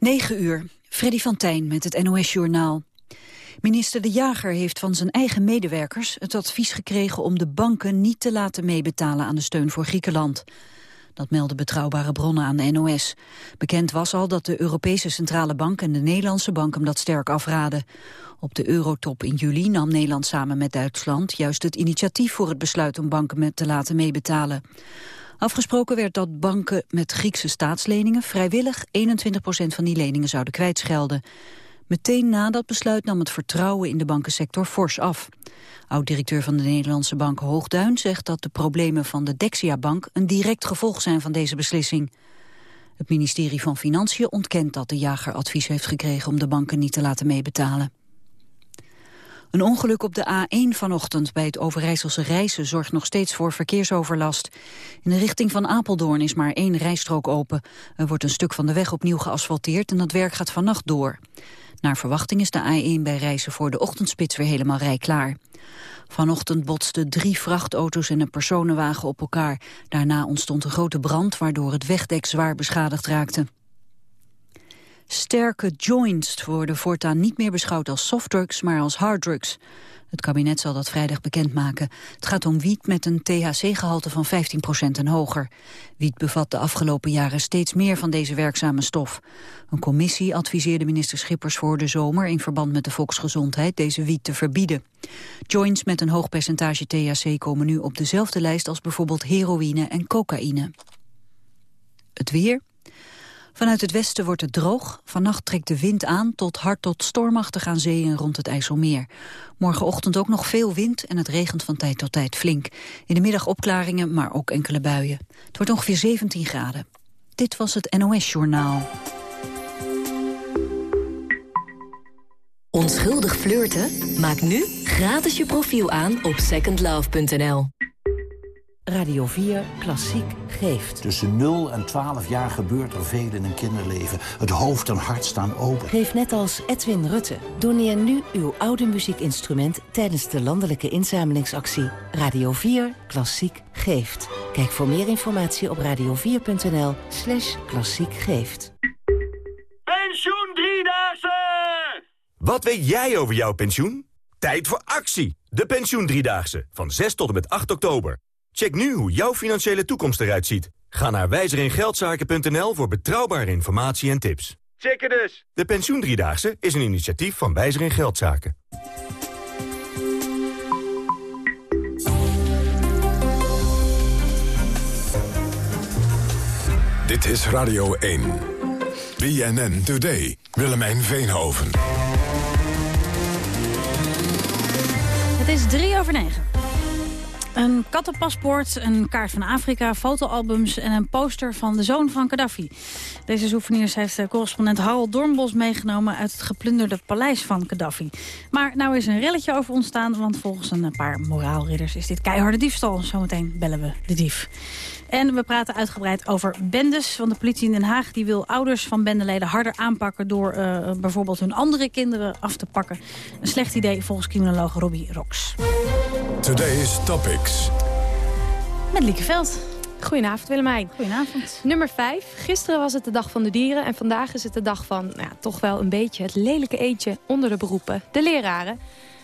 9 uur. Freddy van Tijn met het NOS-journaal. Minister De Jager heeft van zijn eigen medewerkers het advies gekregen om de banken niet te laten meebetalen aan de steun voor Griekenland. Dat melden betrouwbare bronnen aan de NOS. Bekend was al dat de Europese Centrale Bank en de Nederlandse Bank hem dat sterk afraden. Op de eurotop in juli nam Nederland samen met Duitsland juist het initiatief voor het besluit om banken te laten meebetalen. Afgesproken werd dat banken met Griekse staatsleningen vrijwillig 21% van die leningen zouden kwijtschelden. Meteen na dat besluit nam het vertrouwen in de bankensector fors af. Oud-directeur van de Nederlandse bank Hoogduin zegt dat de problemen van de Dexia-bank een direct gevolg zijn van deze beslissing. Het ministerie van Financiën ontkent dat de jager advies heeft gekregen om de banken niet te laten meebetalen. Een ongeluk op de A1 vanochtend bij het Overijsselse Rijssen zorgt nog steeds voor verkeersoverlast. In de richting van Apeldoorn is maar één rijstrook open. Er wordt een stuk van de weg opnieuw geasfalteerd en dat werk gaat vannacht door. Naar verwachting is de A1 bij Rijssen voor de ochtendspits weer helemaal rijklaar. Vanochtend botsten drie vrachtauto's en een personenwagen op elkaar. Daarna ontstond een grote brand waardoor het wegdek zwaar beschadigd raakte. Sterke joints worden voortaan niet meer beschouwd als softdrugs, maar als harddrugs. Het kabinet zal dat vrijdag bekendmaken. Het gaat om wiet met een THC-gehalte van 15% en hoger. Wiet bevat de afgelopen jaren steeds meer van deze werkzame stof. Een commissie adviseerde minister Schippers voor de zomer... in verband met de volksgezondheid deze wiet te verbieden. Joints met een hoog percentage THC komen nu op dezelfde lijst... als bijvoorbeeld heroïne en cocaïne. Het weer. Vanuit het westen wordt het droog. Vannacht trekt de wind aan tot hard tot stormachtig aan zeeën rond het IJsselmeer. Morgenochtend ook nog veel wind en het regent van tijd tot tijd flink. In de middag opklaringen, maar ook enkele buien. Het wordt ongeveer 17 graden. Dit was het NOS Journaal. Onschuldig flirten? Maak nu gratis je profiel aan op secondlove.nl. Radio 4 Klassiek geeft. Tussen 0 en 12 jaar gebeurt er veel in een kinderleven. Het hoofd en hart staan open. Geef net als Edwin Rutte. Doneer nu uw oude muziekinstrument tijdens de landelijke inzamelingsactie Radio 4 Klassiek geeft. Kijk voor meer informatie op radio4.nl slash klassiek geeft. Pensioen Driedaagse! Wat weet jij over jouw pensioen? Tijd voor actie! De Pensioen Driedaagse van 6 tot en met 8 oktober. Check nu hoe jouw financiële toekomst eruit ziet. Ga naar wijzeringeldzaken.nl voor betrouwbare informatie en tips. Checken dus! De Pensioendriedaagse is een initiatief van Wijzer in Geldzaken. Dit is Radio 1. BNN Today. Willemijn Veenhoven. Het is drie over negen. Een kattenpaspoort, een kaart van Afrika, fotoalbums en een poster van de zoon van Gaddafi. Deze souvenirs heeft de correspondent Harold Dornbos meegenomen uit het geplunderde paleis van Gaddafi. Maar nou is een relletje over ontstaan, want volgens een paar moraalridders is dit keiharde diefstal. Zometeen bellen we de dief. En we praten uitgebreid over bendes. Want de politie in Den Haag die wil ouders van bendeleden harder aanpakken... door uh, bijvoorbeeld hun andere kinderen af te pakken. Een slecht idee volgens criminoloog Robbie Rox. Today's Topics. Met Lieke Veld. Goedenavond Willemijn. Goedenavond. Nummer 5. Gisteren was het de dag van de dieren en vandaag is het de dag van nou ja, toch wel een beetje het lelijke eentje onder de beroepen. De leraren.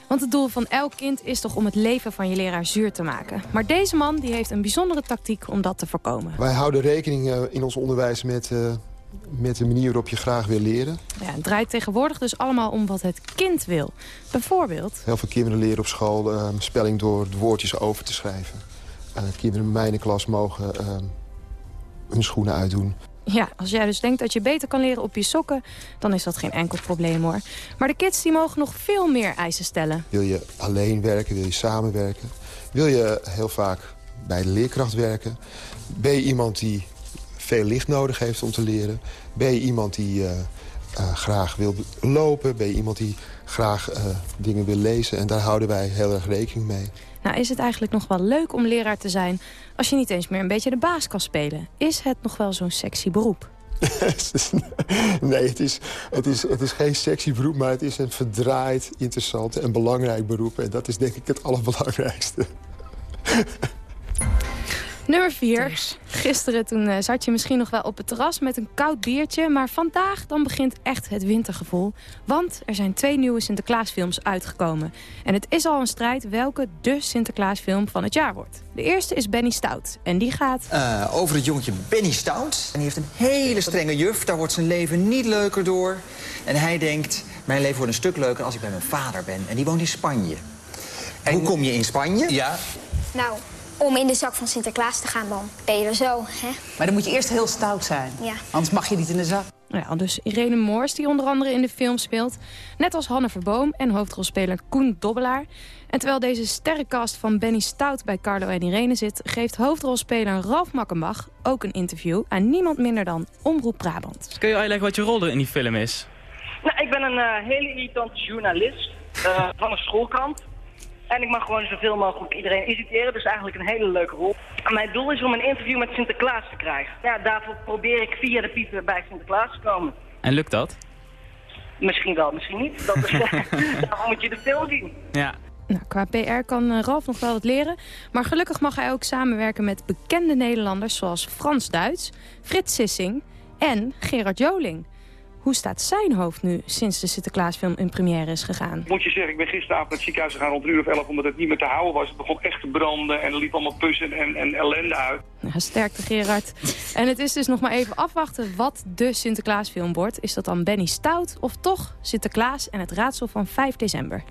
Want het doel van elk kind is toch om het leven van je leraar zuur te maken. Maar deze man die heeft een bijzondere tactiek om dat te voorkomen. Wij houden rekening uh, in ons onderwijs met, uh, met de manier waarop je graag wil leren. Ja, het draait tegenwoordig dus allemaal om wat het kind wil. Bijvoorbeeld... Heel veel kinderen leren op school uh, spelling door de woordjes over te schrijven. kinderen in mijn klas mogen hun schoenen uitdoen. Ja, als jij dus denkt dat je beter kan leren op je sokken... dan is dat geen enkel probleem hoor. Maar de kids die mogen nog veel meer eisen stellen. Wil je alleen werken, wil je samenwerken? Wil je heel vaak bij de leerkracht werken? Ben je iemand die veel licht nodig heeft om te leren? Ben je iemand die uh, uh, graag wil lopen? Ben je iemand die graag uh, dingen wil lezen? En daar houden wij heel erg rekening mee. Nou, is het eigenlijk nog wel leuk om leraar te zijn... als je niet eens meer een beetje de baas kan spelen? Is het nog wel zo'n sexy beroep? nee, het is, het, is, het is geen sexy beroep... maar het is een verdraaid, interessant en belangrijk beroep. En dat is denk ik het allerbelangrijkste. Nummer 4. Gisteren toen uh, zat je misschien nog wel op het terras met een koud biertje. Maar vandaag dan begint echt het wintergevoel. Want er zijn twee nieuwe Sinterklaasfilms uitgekomen. En het is al een strijd welke de Sinterklaasfilm van het jaar wordt. De eerste is Benny Stout. En die gaat... Uh, over het jongetje Benny Stout. En die heeft een hele strenge juf. Daar wordt zijn leven niet leuker door. En hij denkt, mijn leven wordt een stuk leuker als ik bij mijn vader ben. En die woont in Spanje. En... Hoe kom je in Spanje? Ja. Nou, om in de zak van Sinterklaas te gaan, dan ben je er zo, hè? Maar dan moet je eerst heel stout zijn. Ja. Anders mag je niet in de zak. Ja, dus Irene Moors, die onder andere in de film speelt. Net als Hanne Verboom en hoofdrolspeler Koen Dobbelaar. En terwijl deze sterrencast van Benny Stout bij Carlo en Irene zit... geeft hoofdrolspeler Ralf Makkenbach ook een interview... aan niemand minder dan Omroep Brabant. Kun je uitleggen wat je rol er in die film is? Nou, ik ben een uh, hele irritante journalist uh, van een schoolkrant. En ik mag gewoon zoveel mogelijk iedereen irriteren. Dus eigenlijk een hele leuke rol. En mijn doel is om een interview met Sinterklaas te krijgen. Ja, daarvoor probeer ik via de pieper bij Sinterklaas te komen. En lukt dat? Misschien wel, misschien niet. Dat is, daarom moet je de film zien. Ja. Nou, qua PR kan eh, Ralf nog wel wat leren. Maar gelukkig mag hij ook samenwerken met bekende Nederlanders... zoals Frans Duits, Frits Sissing en Gerard Joling. Hoe staat zijn hoofd nu sinds de Sinterklaasfilm in première is gegaan? Moet je zeggen, ik ben gisteravond naar het ziekenhuis gegaan rond een uur of elf... omdat het niet meer te houden was. Het begon echt te branden en er liep allemaal pussen en, en ellende uit. Ja, sterkte Gerard. en het is dus nog maar even afwachten wat de Sinterklaasfilm wordt. Is dat dan Benny Stout of toch Sinterklaas en het raadsel van 5 december?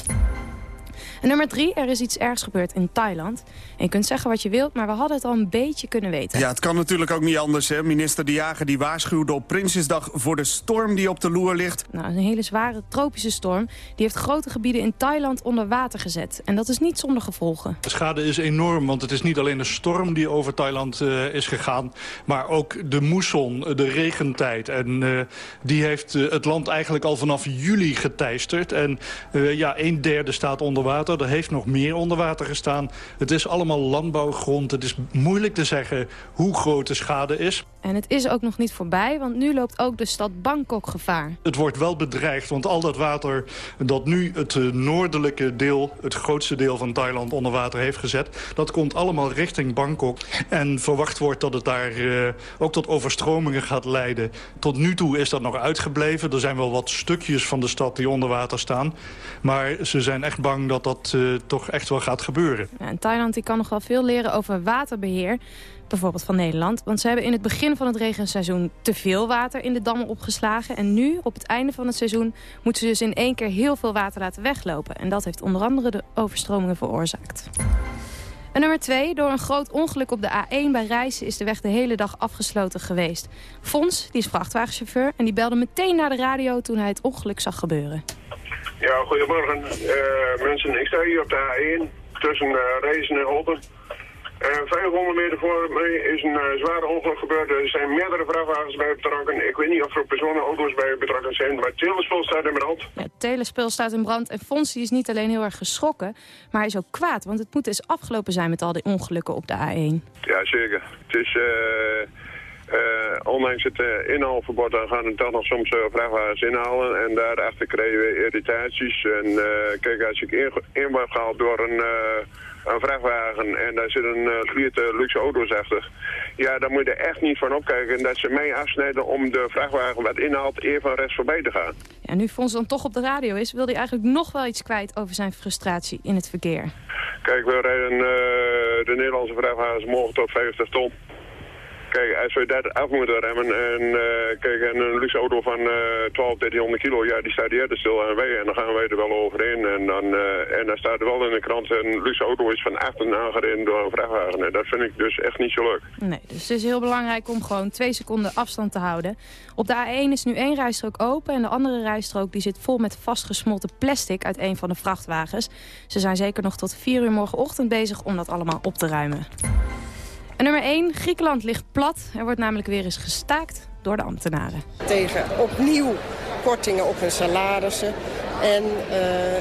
En nummer drie, er is iets ergs gebeurd in Thailand. En je kunt zeggen wat je wilt, maar we hadden het al een beetje kunnen weten. Ja, het kan natuurlijk ook niet anders. Hè? Minister De Jager die waarschuwde op Prinsjesdag voor de storm die op de loer ligt. Nou, een hele zware tropische storm. Die heeft grote gebieden in Thailand onder water gezet. En dat is niet zonder gevolgen. De schade is enorm, want het is niet alleen de storm die over Thailand uh, is gegaan... maar ook de moesson, de regentijd. En uh, die heeft uh, het land eigenlijk al vanaf juli geteisterd. En ja, een derde staat onder water. Er heeft nog meer onder water gestaan. Het is allemaal landbouwgrond. Het is moeilijk te zeggen hoe groot de schade is. En het is ook nog niet voorbij, want nu loopt ook de stad Bangkok gevaar. Het wordt wel bedreigd, want al dat water dat nu het noordelijke deel... het grootste deel van Thailand onder water heeft gezet... dat komt allemaal richting Bangkok. En verwacht wordt dat het daar uh, ook tot overstromingen gaat leiden. Tot nu toe is dat nog uitgebleven. Er zijn wel wat stukjes van de stad die onder water staan. Maar ze zijn echt bang dat dat uh, toch echt wel gaat gebeuren. Ja, Thailand die kan nog wel veel leren over waterbeheer bijvoorbeeld van Nederland. Want ze hebben in het begin van het regenseizoen te veel water in de dammen opgeslagen. En nu, op het einde van het seizoen, moeten ze dus in één keer heel veel water laten weglopen. En dat heeft onder andere de overstromingen veroorzaakt. En nummer 2. Door een groot ongeluk op de A1 bij Rijssen is de weg de hele dag afgesloten geweest. Fons, die is vrachtwagenchauffeur en die belde meteen naar de radio toen hij het ongeluk zag gebeuren. Ja, goedemorgen. Uh, mensen, ik sta hier op de A1 tussen uh, Rijssen en Holten. Uh, 500 meter voor mij is een zware ongeluk gebeurd. Er zijn meerdere vrachtwagens bij betrokken. Ik weet niet of er personenauto's bij betrokken zijn, maar het telespul staat in brand. Ja, het telespul staat in brand en Fonsi is niet alleen heel erg geschrokken, maar hij is ook kwaad. Want het moet dus afgelopen zijn met al die ongelukken op de A1. Ja, zeker. Het is... Uh, ondanks het uh, inhaalverbod dan gaan er toch nog soms uh, vrachtwagens inhalen. En daarachter krijgen we irritaties. En kijk, als ik in, in word gehaald door een, een vrachtwagen en daar zit een uh, luxe auto's achter. Ja, dan moet je er echt niet van opkijken dat ze mij afsnijden om de vrachtwagen wat inhaalt even rechts voorbij te gaan. Ja, nu Fons dan toch op de radio is, wil hij eigenlijk nog wel iets kwijt over zijn frustratie in het verkeer. Kijk, we rijden de Nederlandse vrachtwagens mogen tot 50 ton. Kijk, als we dat af moeten remmen en uh, kijk, en een luxe auto van uh, 12, 1300 kilo, ja, die staat eerder stil aan wij en dan gaan wij er wel overheen. En dan, uh, en dan staat er wel in de krant, een luxe auto is van achter aangereden door een vrachtwagen. En dat vind ik dus echt niet zo leuk. Nee, dus het is heel belangrijk om gewoon twee seconden afstand te houden. Op de A1 is nu één rijstrook open en de andere rijstrook die zit vol met vastgesmolten plastic uit een van de vrachtwagens. Ze zijn zeker nog tot 4 uur morgenochtend bezig om dat allemaal op te ruimen. En nummer 1, Griekenland ligt plat. Er wordt namelijk weer eens gestaakt door de ambtenaren. Tegen opnieuw kortingen op hun salarissen en uh,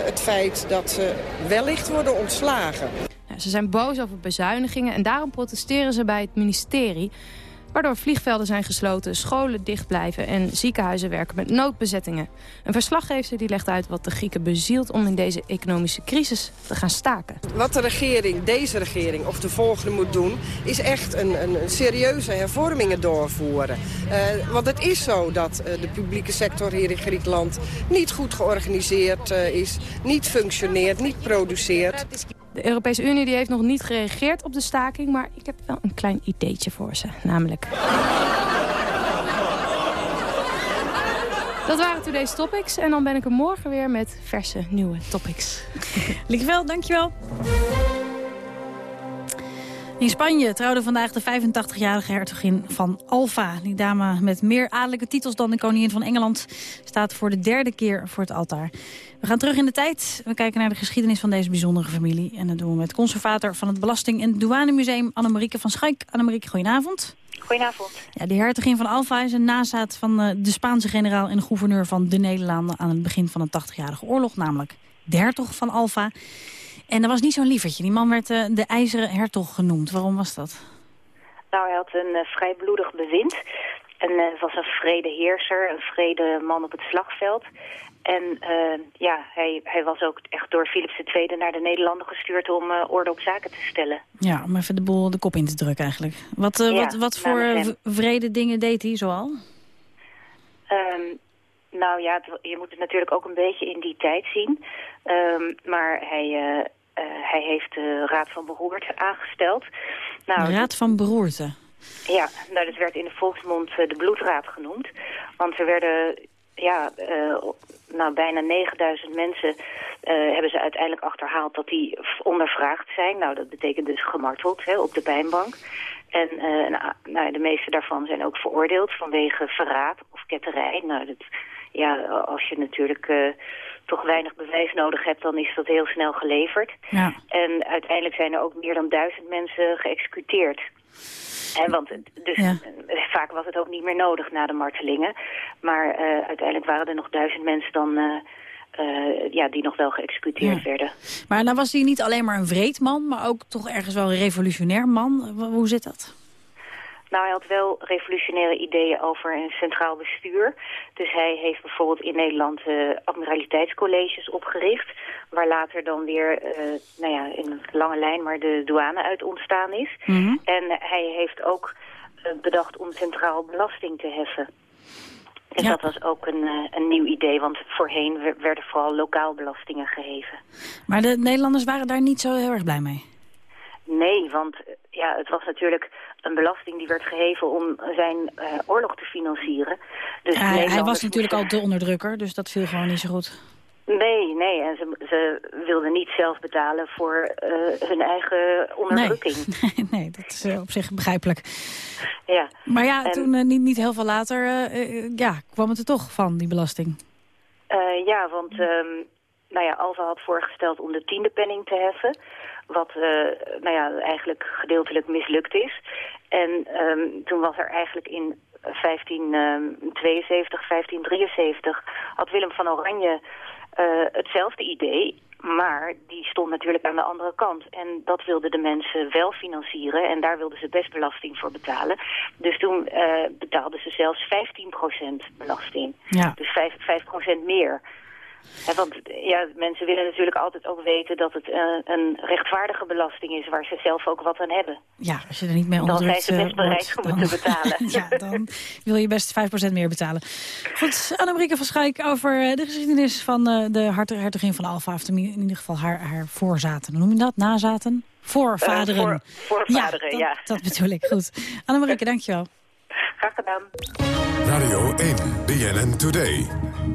het feit dat ze wellicht worden ontslagen. Ja, ze zijn boos over bezuinigingen en daarom protesteren ze bij het ministerie. Waardoor vliegvelden zijn gesloten, scholen dicht blijven en ziekenhuizen werken met noodbezettingen. Een verslaggever die legt uit wat de Grieken bezielt om in deze economische crisis te gaan staken. Wat de regering, deze regering of de volgende moet doen... is echt een, een, serieuze hervormingen doorvoeren. Uh, want het is zo dat uh, de publieke sector hier in Griekenland... niet goed georganiseerd uh, is, niet functioneert, niet produceert. De Europese Unie die heeft nog niet gereageerd op de staking... maar ik heb wel een klein ideetje voor ze, namelijk... Dat waren today's topics. En dan ben ik er morgen weer met verse nieuwe topics. Liekeveld, dankjewel. In Spanje trouwde vandaag de 85-jarige hertogin van Alfa. Die dame met meer adellijke titels dan de koningin van Engeland... staat voor de derde keer voor het altaar. We gaan terug in de tijd. We kijken naar de geschiedenis van deze bijzondere familie. En dat doen we met conservator van het Belasting- en Douanemuseum... Annemarieke van Schaik. Annemarieke, goedenavond. Goedenavond. Ja, de hertogin van Alfa is een nazaat van uh, de Spaanse generaal... en gouverneur van de Nederlanden aan het begin van de 80-jarige oorlog. Namelijk de hertog van Alfa. En dat was niet zo'n lievertje. Die man werd uh, de IJzeren Hertog genoemd. Waarom was dat? Nou, hij had een uh, vrij bloedig bewind. En uh, was een vredeheerser, een vrede man op het slagveld. En ja, hij, hij was ook echt door Philips II naar de Nederlanden gestuurd om orde op zaken te stellen. Ja, om even de boel de kop in te drukken eigenlijk. Wat, ja, wat, wat voor vrede dingen deed hij zoal? Um, nou ja, je moet het natuurlijk ook een beetje in die tijd zien. Um, maar hij, uh, hij heeft de Raad van Beroerte aangesteld. Nou, Raad van Beroerte? Ja, nou, dat werd in de volksmond uh, de bloedraad genoemd. Want er werden ja, nou, bijna 9000 mensen hebben ze uiteindelijk achterhaald dat die ondervraagd zijn. Nou, dat betekent dus gemarteld hè, op de pijnbank. En nou, nou, de meeste daarvan zijn ook veroordeeld vanwege verraad of ketterij. Nou, dat ja, als je natuurlijk toch weinig bewijs nodig hebt, dan is dat heel snel geleverd. Ja. En uiteindelijk zijn er ook meer dan duizend mensen geëxecuteerd. En want dus ja. vaak was het ook niet meer nodig na de martelingen. Maar uh, uiteindelijk waren er nog duizend mensen dan... Uh, uh, ja, die nog wel geëxecuteerd ja. werden. Maar nou was hij niet alleen maar een vreed man, maar ook toch ergens wel een revolutionair man. Hoe zit dat? Nou, hij had wel revolutionaire ideeën over een centraal bestuur. Dus hij heeft bijvoorbeeld in Nederland uh, admiraliteitscolleges opgericht... waar later dan weer, uh, nou ja, in een lange lijn, maar de douane uit ontstaan is. Mm -hmm. En hij heeft ook uh, bedacht om centraal belasting te heffen. Ja. dat was ook een, een nieuw idee, want voorheen werden vooral lokaal belastingen geheven. Maar de Nederlanders waren daar niet zo heel erg blij mee? Nee, want ja, het was natuurlijk een belasting die werd geheven om zijn uh, oorlog te financieren. Dus ja, hij was natuurlijk al de onderdrukker, dus dat viel gewoon niet zo goed. Nee, nee, en ze, ze wilden niet zelf betalen voor uh, hun eigen onderdrukking. Nee, nee dat is uh, op zich begrijpelijk. Ja. Maar ja, en, toen niet, niet heel veel later ja, kwam het er toch van, die belasting. ja, want um, nou ja, Alva had voorgesteld om de tiende penning te heffen wat uh, nou ja, eigenlijk gedeeltelijk mislukt is. En um, toen was er eigenlijk in 1572, 1573 had Willem van Oranje uh, hetzelfde idee. Maar die stond natuurlijk aan de andere kant. En dat wilden de mensen wel financieren. En daar wilden ze best belasting voor betalen. Dus toen uh, betaalden ze zelfs 15% belasting. Ja. Dus 5%, 5 meer. Ja, want ja, mensen willen natuurlijk altijd ook weten dat het uh, een rechtvaardige belasting is... waar ze zelf ook wat aan hebben. Ja, als je er niet mee Dan onderdrukt zijn ze best bereid om het te betalen. ja, dan wil je best 5% meer betalen. Goed, Annemieke van Schaik over de geschiedenis van uh, de hertogin van Alfa. Of in ieder geval haar, haar voorzaten. Hoe noem je dat? Nazaten? Voorvaderen. Uh, voor, voorvaderen, ja. Dat, ja. dat bedoel ik. Goed. Annemieke, dankjewel. Graag gedaan. Radio 1, BNN Today.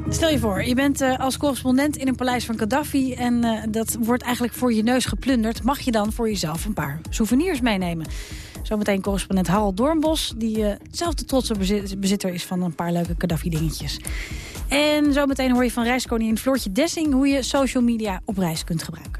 Stel je voor, je bent uh, als correspondent in een paleis van Gaddafi... en uh, dat wordt eigenlijk voor je neus geplunderd. Mag je dan voor jezelf een paar souvenirs meenemen? Zometeen correspondent Harold Doornbos... die uh, zelf de trotse bezitter is van een paar leuke Gaddafi-dingetjes. En zometeen hoor je van reiskoningin Floortje Dessing... hoe je social media op reis kunt gebruiken.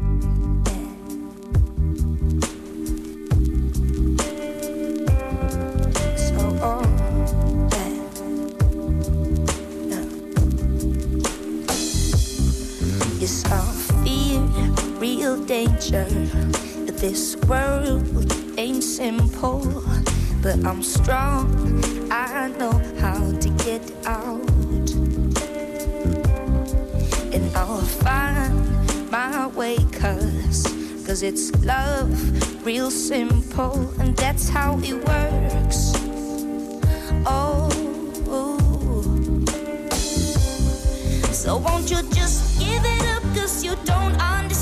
This world ain't simple, but I'm strong. I know how to get out, and I'll find my way. Cause, cause it's love, real simple, and that's how it works. So won't you just give it up cause you don't understand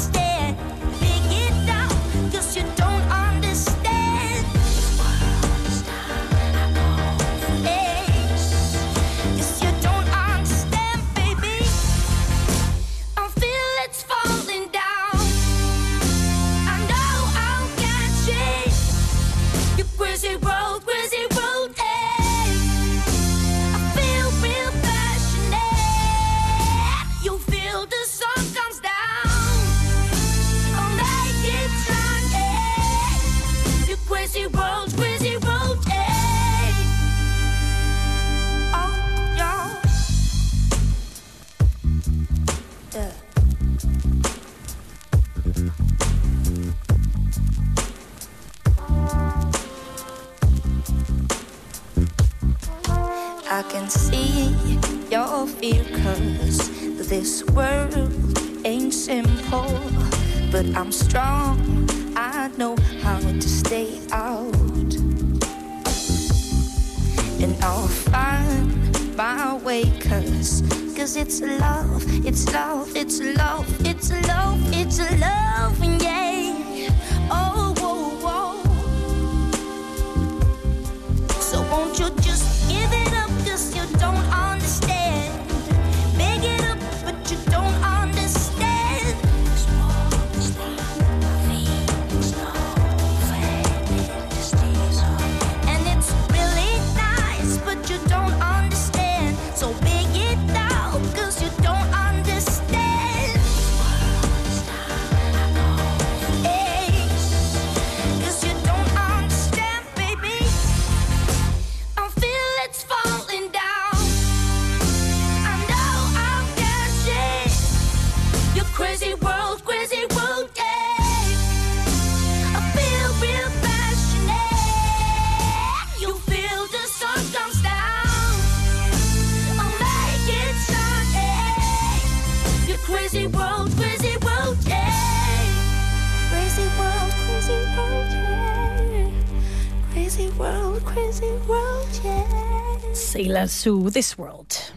Sue, This World.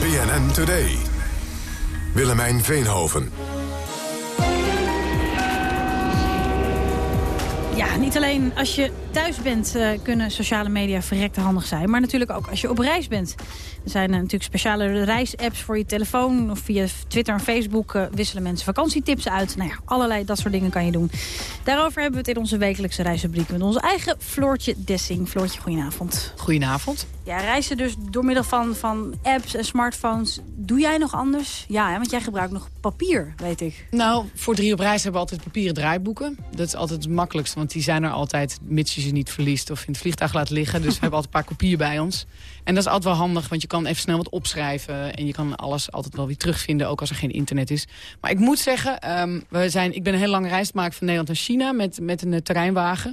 BNN Today. Willemijn Veenhoven. Ja, niet alleen als je thuis bent eh, kunnen sociale media verrekte handig zijn. Maar natuurlijk ook als je op reis bent. Er zijn eh, natuurlijk speciale reisapps voor je telefoon. Of via Twitter en Facebook eh, wisselen mensen vakantietips uit. Nou ja, allerlei dat soort dingen kan je doen. Daarover hebben we het in onze wekelijkse reisrubriek met onze eigen Floortje Dessing. Floortje, goedenavond. Goedenavond. Ja, reizen dus door middel van, van apps en smartphones. Doe jij nog anders? Ja, hè, want jij gebruikt nog papier, weet ik. Nou, voor drie op reis hebben we altijd papieren draaiboeken. Dat is altijd het makkelijkste, want die zijn er altijd... mits je ze niet verliest of in het vliegtuig laat liggen. Dus we hebben altijd een paar kopieën bij ons. En dat is altijd wel handig, want je kan even snel wat opschrijven... en je kan alles altijd wel weer terugvinden, ook als er geen internet is. Maar ik moet zeggen, ehm, we zijn, ik ben een heel lange reis gemaakt van Nederland naar China... met, met een eh, terreinwagen.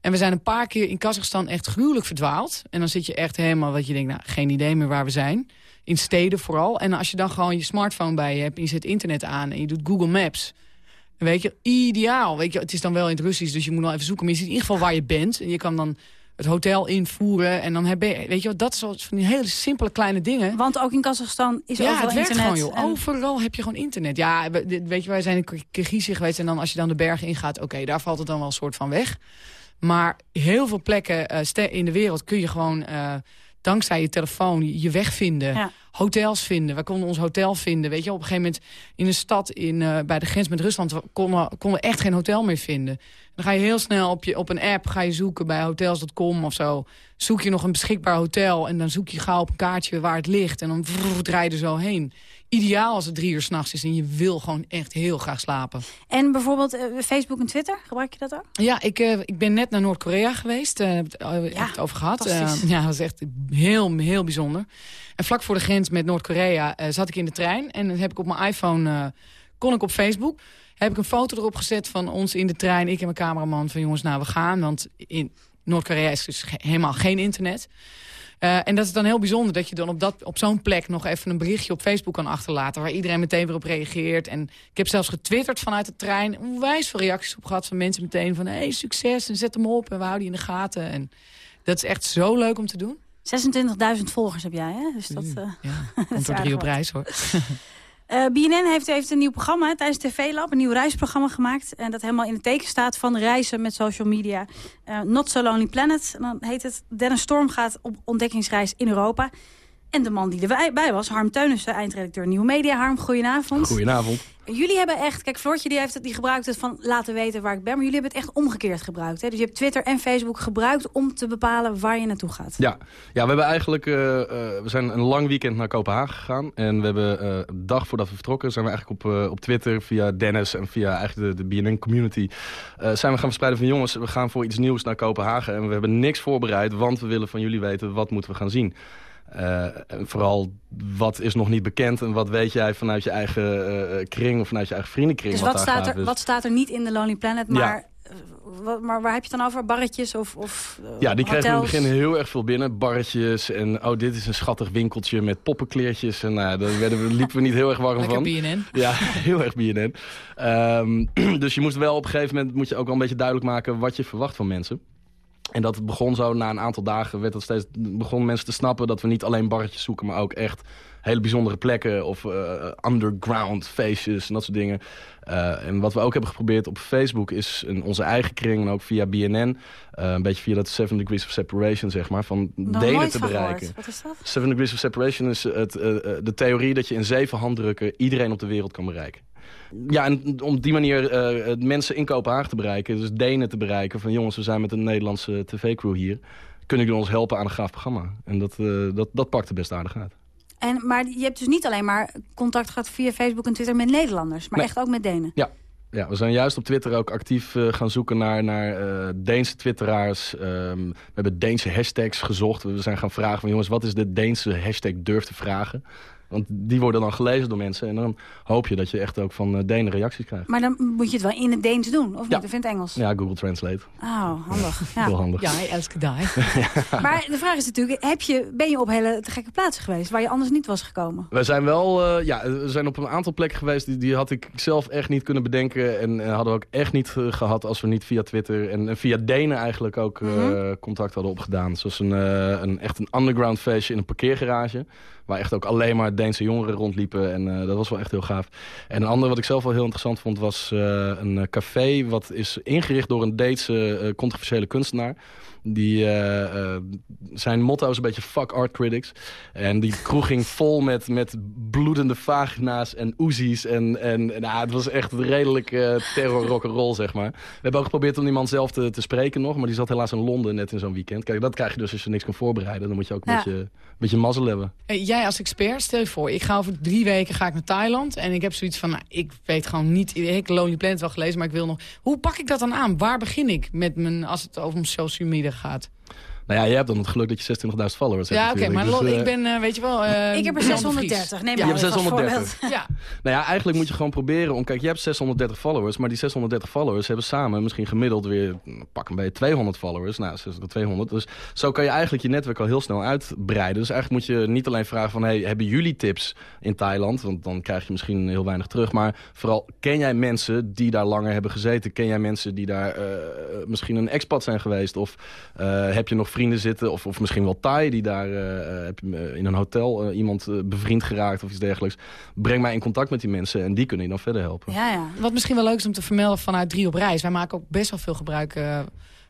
En we zijn een paar keer in Kazachstan echt gruwelijk verdwaald. En dan zit je echt helemaal, wat je denkt, nou, geen idee meer waar we zijn. In steden vooral. En als je dan gewoon je smartphone bij je hebt... en je zet internet aan en je doet Google Maps... weet je, ideaal. Weet je, het is dan wel in het Russisch, dus je moet wel even zoeken. Maar je ziet in ieder geval waar je bent. En je kan dan het hotel invoeren. En dan heb je, weet je wat, dat is wel van die hele simpele kleine dingen. Want ook in Kazachstan is ja, overal het werkt internet. gewoon, joh. en- Overal heb je gewoon internet. Ja, weet je, wij zijn in Kirgizië geweest. En dan als je dan de bergen ingaat, oké, daar valt het dan wel een soort van weg. Maar heel veel plekken ste- in de wereld kun je gewoon... eh, dankzij je telefoon je weg vinden. Ja. hotels vinden. We konden ons hotel vinden. Weet je, op een gegeven moment in een stad in, eh, bij de grens met Rusland... konden, konden we echt geen hotel meer vinden. Dan ga je heel snel op, je, op een app ga je zoeken bij hotels.com of zo. Zoek je nog een beschikbaar hotel en dan zoek je gauw op een kaartje waar het ligt. En dan vrrr, draai je er zo heen. Ideaal als het drie uur s'nachts is en je wil gewoon echt heel graag slapen. En bijvoorbeeld eh, Facebook en Twitter, gebruik je dat ook? Ja, ik, eh, ik ben net naar Noord-Korea geweest. Uh, heb het, heb het over gehad. ja, dat is echt heel, heel bijzonder. En vlak voor de grens met Noord-Korea zat ik in de trein. En dan heb ik op mijn iPhone, kon ik op Facebook... heb ik een foto erop gezet van ons in de trein. Ik en mijn cameraman van jongens, nou we gaan. Want in Noord-Korea is dus helemaal geen internet. Uh, en dat is dan heel bijzonder dat je dan op, dat, op zo'n plek nog even een berichtje op Facebook kan achterlaten. Waar iedereen meteen weer op reageert. En ik heb zelfs getwitterd vanuit de trein. Onwijs veel reacties op gehad van mensen meteen van... hey, succes en zet hem op en we houden je in de gaten. En dat is echt zo leuk om te doen. 26.000 volgers heb jij, hè? Dus dat, uh, ja, komt er drie op reis, hoor. Uh, BNN heeft, heeft een nieuw programma tijdens TV Lab, een nieuw reisprogramma gemaakt. En dat helemaal in het teken staat van reizen met social media. Uh, Not So Lonely Planet. En dan heet het Dennis Storm gaat op ontdekkingsreis in Europa. En de man die erbij was, Harm Teunissen, eindredacteur Nieuwe Media. Harm, goedenavond. Goedenavond. Jullie hebben echt, kijk Floortje die, heeft het, die gebruikt het van laten weten waar ik ben. Maar jullie hebben het echt omgekeerd gebruikt. Hè? Dus je hebt Twitter en Facebook gebruikt om te bepalen waar je naartoe gaat. Ja, ja we hebben eigenlijk, uh, uh, we zijn een lang weekend naar Kopenhagen gegaan. En we hebben uh, een dag voordat we vertrokken, zijn we eigenlijk op, op Twitter via Dennis en via eigenlijk de, de BNN community. zijn we gaan verspreiden van jongens, we gaan voor iets nieuws naar Kopenhagen. En we hebben niks voorbereid, want we willen van jullie weten wat moeten we gaan zien. Uh, vooral wat is nog niet bekend en wat weet jij vanuit je eigen uh, kring of vanuit je eigen vriendenkring. Dus wat, wat, staat er, wat staat er niet in de Lonely Planet, maar, ja. maar waar heb je het dan over? Barretjes of, of Ja, die kregen in het begin heel erg veel binnen. Barretjes en oh, dit is een schattig winkeltje met poppenkleertjes. En nou, daar werden we, liepen we niet heel erg warm Lekker van. BNN. Ja, heel erg BNN. Um, dus je moest wel op een gegeven moment moet je ook wel een beetje duidelijk maken wat je verwacht van mensen. En dat begon zo, na een aantal dagen werd het steeds, begonnen mensen te snappen dat we niet alleen barretjes zoeken, maar ook echt hele bijzondere plekken of uh, underground feestjes en dat soort dingen. Uh, en wat we ook hebben geprobeerd op Facebook is in onze eigen kring en ook via BNN, uh, een beetje via dat Seven Degrees of Separation zeg maar, van Nog delen te bereiken. Wat is dat? Seven Degrees of Separation is het, de theorie dat je in zeven handdrukken iedereen op de wereld kan bereiken. Ja, en om die manier uh, mensen in Kopenhagen te bereiken, dus Denen te bereiken, van jongens, we zijn met een Nederlandse tv-crew hier, kunnen jullie ons helpen aan een gaaf programma? En dat, uh, dat, dat pakte best aardig uit. En, maar je hebt dus niet alleen maar contact gehad via Facebook en Twitter met Nederlanders, maar Nee. echt ook met Denen. Ja. Ja, we zijn juist op Twitter ook actief uh, gaan zoeken naar, naar uh, Deense twitteraars. Um, we hebben Deense hashtags gezocht. We zijn gaan vragen van jongens, wat is de Deense hashtag durf te vragen? Want die worden dan gelezen door mensen. En dan hoop je dat je echt ook van uh, Denen reacties krijgt. Maar dan moet je het wel in het Deens doen, of Ja. niet? Of in het Engels? Ja, Google Translate. Oh, handig. Heel Ja. handig. Ja, elke dag. Maar de vraag is natuurlijk, heb je, ben je op hele te gekke plaatsen geweest... waar je anders niet was gekomen? Wij zijn wel, uh, ja, we zijn op een aantal plekken geweest die, die had ik zelf echt niet kunnen bedenken. En, en hadden we ook echt niet uh, gehad als we niet via Twitter en, en via Denen eigenlijk ook uh, Mhm. contact hadden opgedaan. Zoals een, uh, een echt een underground feestje in een parkeergarage. Waar echt ook alleen maar Deense jongeren rondliepen. En uh, dat was wel echt heel gaaf. En een ander wat ik zelf wel heel interessant vond was uh, een uh, café. Wat is ingericht door een Deense controversiële kunstenaar. Die, uh, uh, zijn motto is een beetje fuck art critics. En die kroeg ging vol met, met bloedende vagina's en oezies. En, en, en nou, het was echt redelijk uh, terror rock'n'roll, zeg maar. We hebben ook geprobeerd om die man zelf te, te spreken nog. Maar die zat helaas in Londen net in zo'n weekend. Kijk, dat krijg je dus als je niks kan voorbereiden. Dan moet je ook een Ja. beetje, een beetje mazzel hebben. Hey, jij als expert, stel je voor, ik ga over drie weken ga ik naar Thailand. En ik heb zoiets van, nou, ik weet gewoon niet, ik heb Lonely Planet wel gelezen, maar ik wil nog... Hoe pak ik dat dan aan? Waar begin ik met mijn, als het over social media gaat? Nou ja, je hebt dan het geluk dat je 26.000 followers hebt. Ja, oké, maar Dus, eh, ik ben, uh, weet je wel... Uh, Ik heb er 630, neem Je maar hebt even als 630. voorbeeld. Ja. Nou ja, eigenlijk moet je gewoon proberen om... Kijk, je hebt 630 followers, maar die 630 followers hebben samen misschien gemiddeld weer... mm, pak een beetje 200 followers. Nou, 600, 200. Dus zo kan je eigenlijk je netwerk al heel snel uitbreiden. Dus eigenlijk moet je niet alleen vragen van... Hey, hebben jullie tips in Thailand? Want dan krijg je misschien heel weinig terug. Maar vooral, ken jij mensen die daar langer hebben gezeten? Ken jij mensen die daar uh, misschien een expat zijn geweest? Of uh, heb je nog vrienden zitten? Of, of misschien wel Thai, die daar uh, heb je in een hotel uh, iemand bevriend geraakt of iets dergelijks. Breng mij in contact met die mensen en die kunnen je dan verder helpen. Ja, ja. Wat misschien wel leuk is om te vermelden vanuit Drie op Reis. Wij maken ook best wel veel gebruik uh,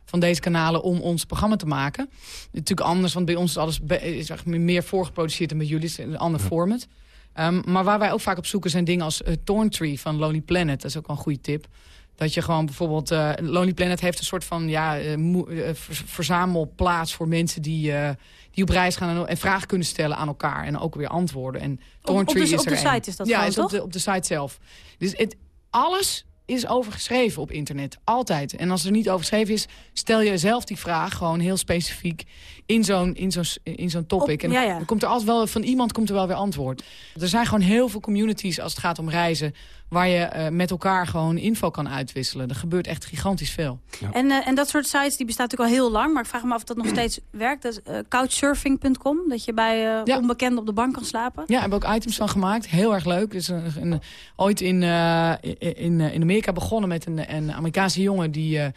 van deze kanalen om ons programma te maken. Natuurlijk anders, want bij ons is alles is meer voorgeproduceerd dan bij jullie. Het is een ander format. Ehm, maar waar wij ook vaak op zoeken zijn dingen als uh, Thorntree van Lonely Planet. Dat is ook wel een goede tip. Dat je gewoon bijvoorbeeld... eh, Lonely Planet heeft een soort van ja, eh, eh, ver- verzamelplaats voor mensen die, die op reis gaan... En, en vragen kunnen stellen aan elkaar en ook weer antwoorden. En Thorntree op de- is op de er site is dat Ja, is op de, op de site zelf. Dus het, alles is overgeschreven op internet. Altijd. En als er niet overgeschreven is, stel je zelf die vraag gewoon heel specifiek in zo'n in zo'n in zo'n topic. Op- en ja, dan, ja. komt er altijd wel van iemand komt er wel weer antwoord. Er zijn gewoon heel veel communities als het gaat om reizen waar je eh, met elkaar gewoon info kan uitwisselen. Er gebeurt echt gigantisch veel. En, eh, en dat soort sites die bestaat natuurlijk al heel lang. Maar ik vraag me af of dat nog steeds werkt. Dat is eh, couchsurfing.com. Dat je bij eh onbekenden op de bank kan slapen. Ja, hebben ook items van gemaakt. Heel erg leuk. Dus een, een- ooit in, eh, in, in Amerika begonnen met een, een Amerikaanse jongen... die eh,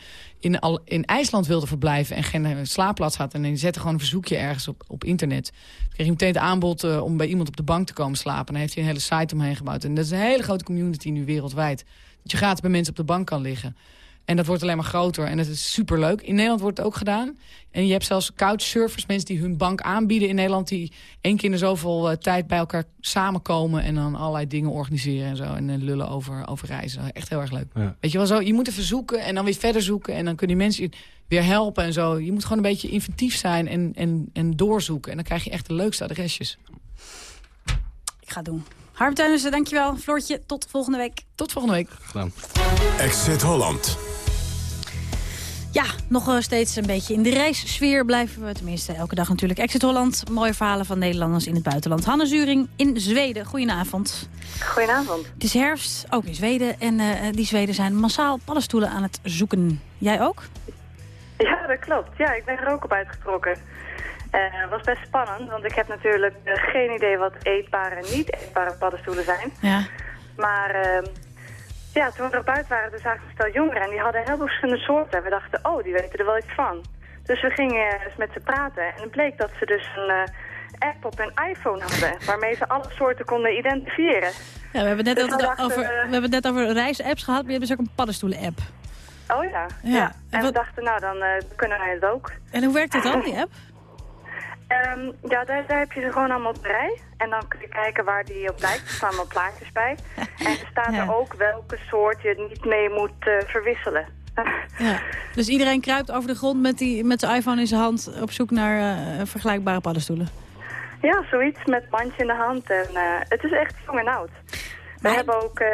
in, al, in IJsland wilde verblijven en geen eh, slaapplaats had. En die zette gewoon een verzoekje ergens op, op internet. Toen kreeg hij meteen het aanbod eh, om bij iemand op de bank te komen slapen. En daar heeft hij een hele site omheen gebouwd. En dat is een hele grote community nu wereldwijd. Dat je gratis bij mensen op de bank kan liggen. En dat wordt alleen maar groter en dat is superleuk. In Nederland wordt het ook gedaan. En je hebt zelfs couchsurfers, mensen die hun bank aanbieden in Nederland... die één keer in de zoveel eh, tijd bij elkaar samenkomen... en dan allerlei dingen organiseren en zo. En eh, lullen over, over reizen. Echt heel erg leuk. Ja. Weet je wel zo, je moet even zoeken en dan weer verder zoeken... en dan kunnen die mensen je weer helpen en zo. Je moet gewoon een beetje inventief zijn en, en, en doorzoeken. En dan krijg je echt de leukste adresjes. Ik ga het doen. Harp Teunissen, dankjewel. Floortje, tot volgende week. Tot volgende week. Gedaan. Exit Holland. Ja, nog eh, steeds een beetje in de reissfeer blijven we. Tenminste, elke dag natuurlijk. Exit Holland, mooie verhalen van Nederlanders in het buitenland. Hanne Zuring in Zweden, goedenavond. Goedenavond. Het is herfst, ook in Zweden. En eh, die Zweden zijn massaal paddenstoelen aan het zoeken. Jij ook? Ja, dat klopt. Ja, ik ben er ook op uitgetrokken. Het was best spannend, want ik heb natuurlijk eh, geen idee wat eetbare en niet eetbare paddenstoelen zijn. Ja. Maar ehm, ja, toen we erop uit waren, toen zagen we een stel jongeren en die hadden heel veel verschillende soorten. En we dachten, oh, die weten er wel iets van. Dus we gingen eens met ze praten en het bleek dat ze dus een eh, app op hun iPhone hadden, waarmee ze alle soorten konden identifiëren. Ja, we hebben het net, Dus dachten, over, eh, we hebben het net over reisapps gehad, maar je hebt dus ook een paddenstoelen-app. Oh ja, Ja. ja. En we dachten, nou, dan eh, kunnen wij het ook. En hoe werkt het dan, die app? Ehm, ja, daar, daar heb je ze gewoon allemaal rij. En dan kun je kijken waar die op lijkt. Er staan allemaal plaatjes bij. En er staat Ja. er ook welke soort je niet mee moet eh, verwisselen. Ja. Dus iedereen kruipt over de grond met, die, met zijn iPhone in zijn hand... op zoek naar eh, vergelijkbare paddenstoelen. Ja, zoiets met mandje in de hand. En eh, het is echt jong en oud. We hebben ook, toen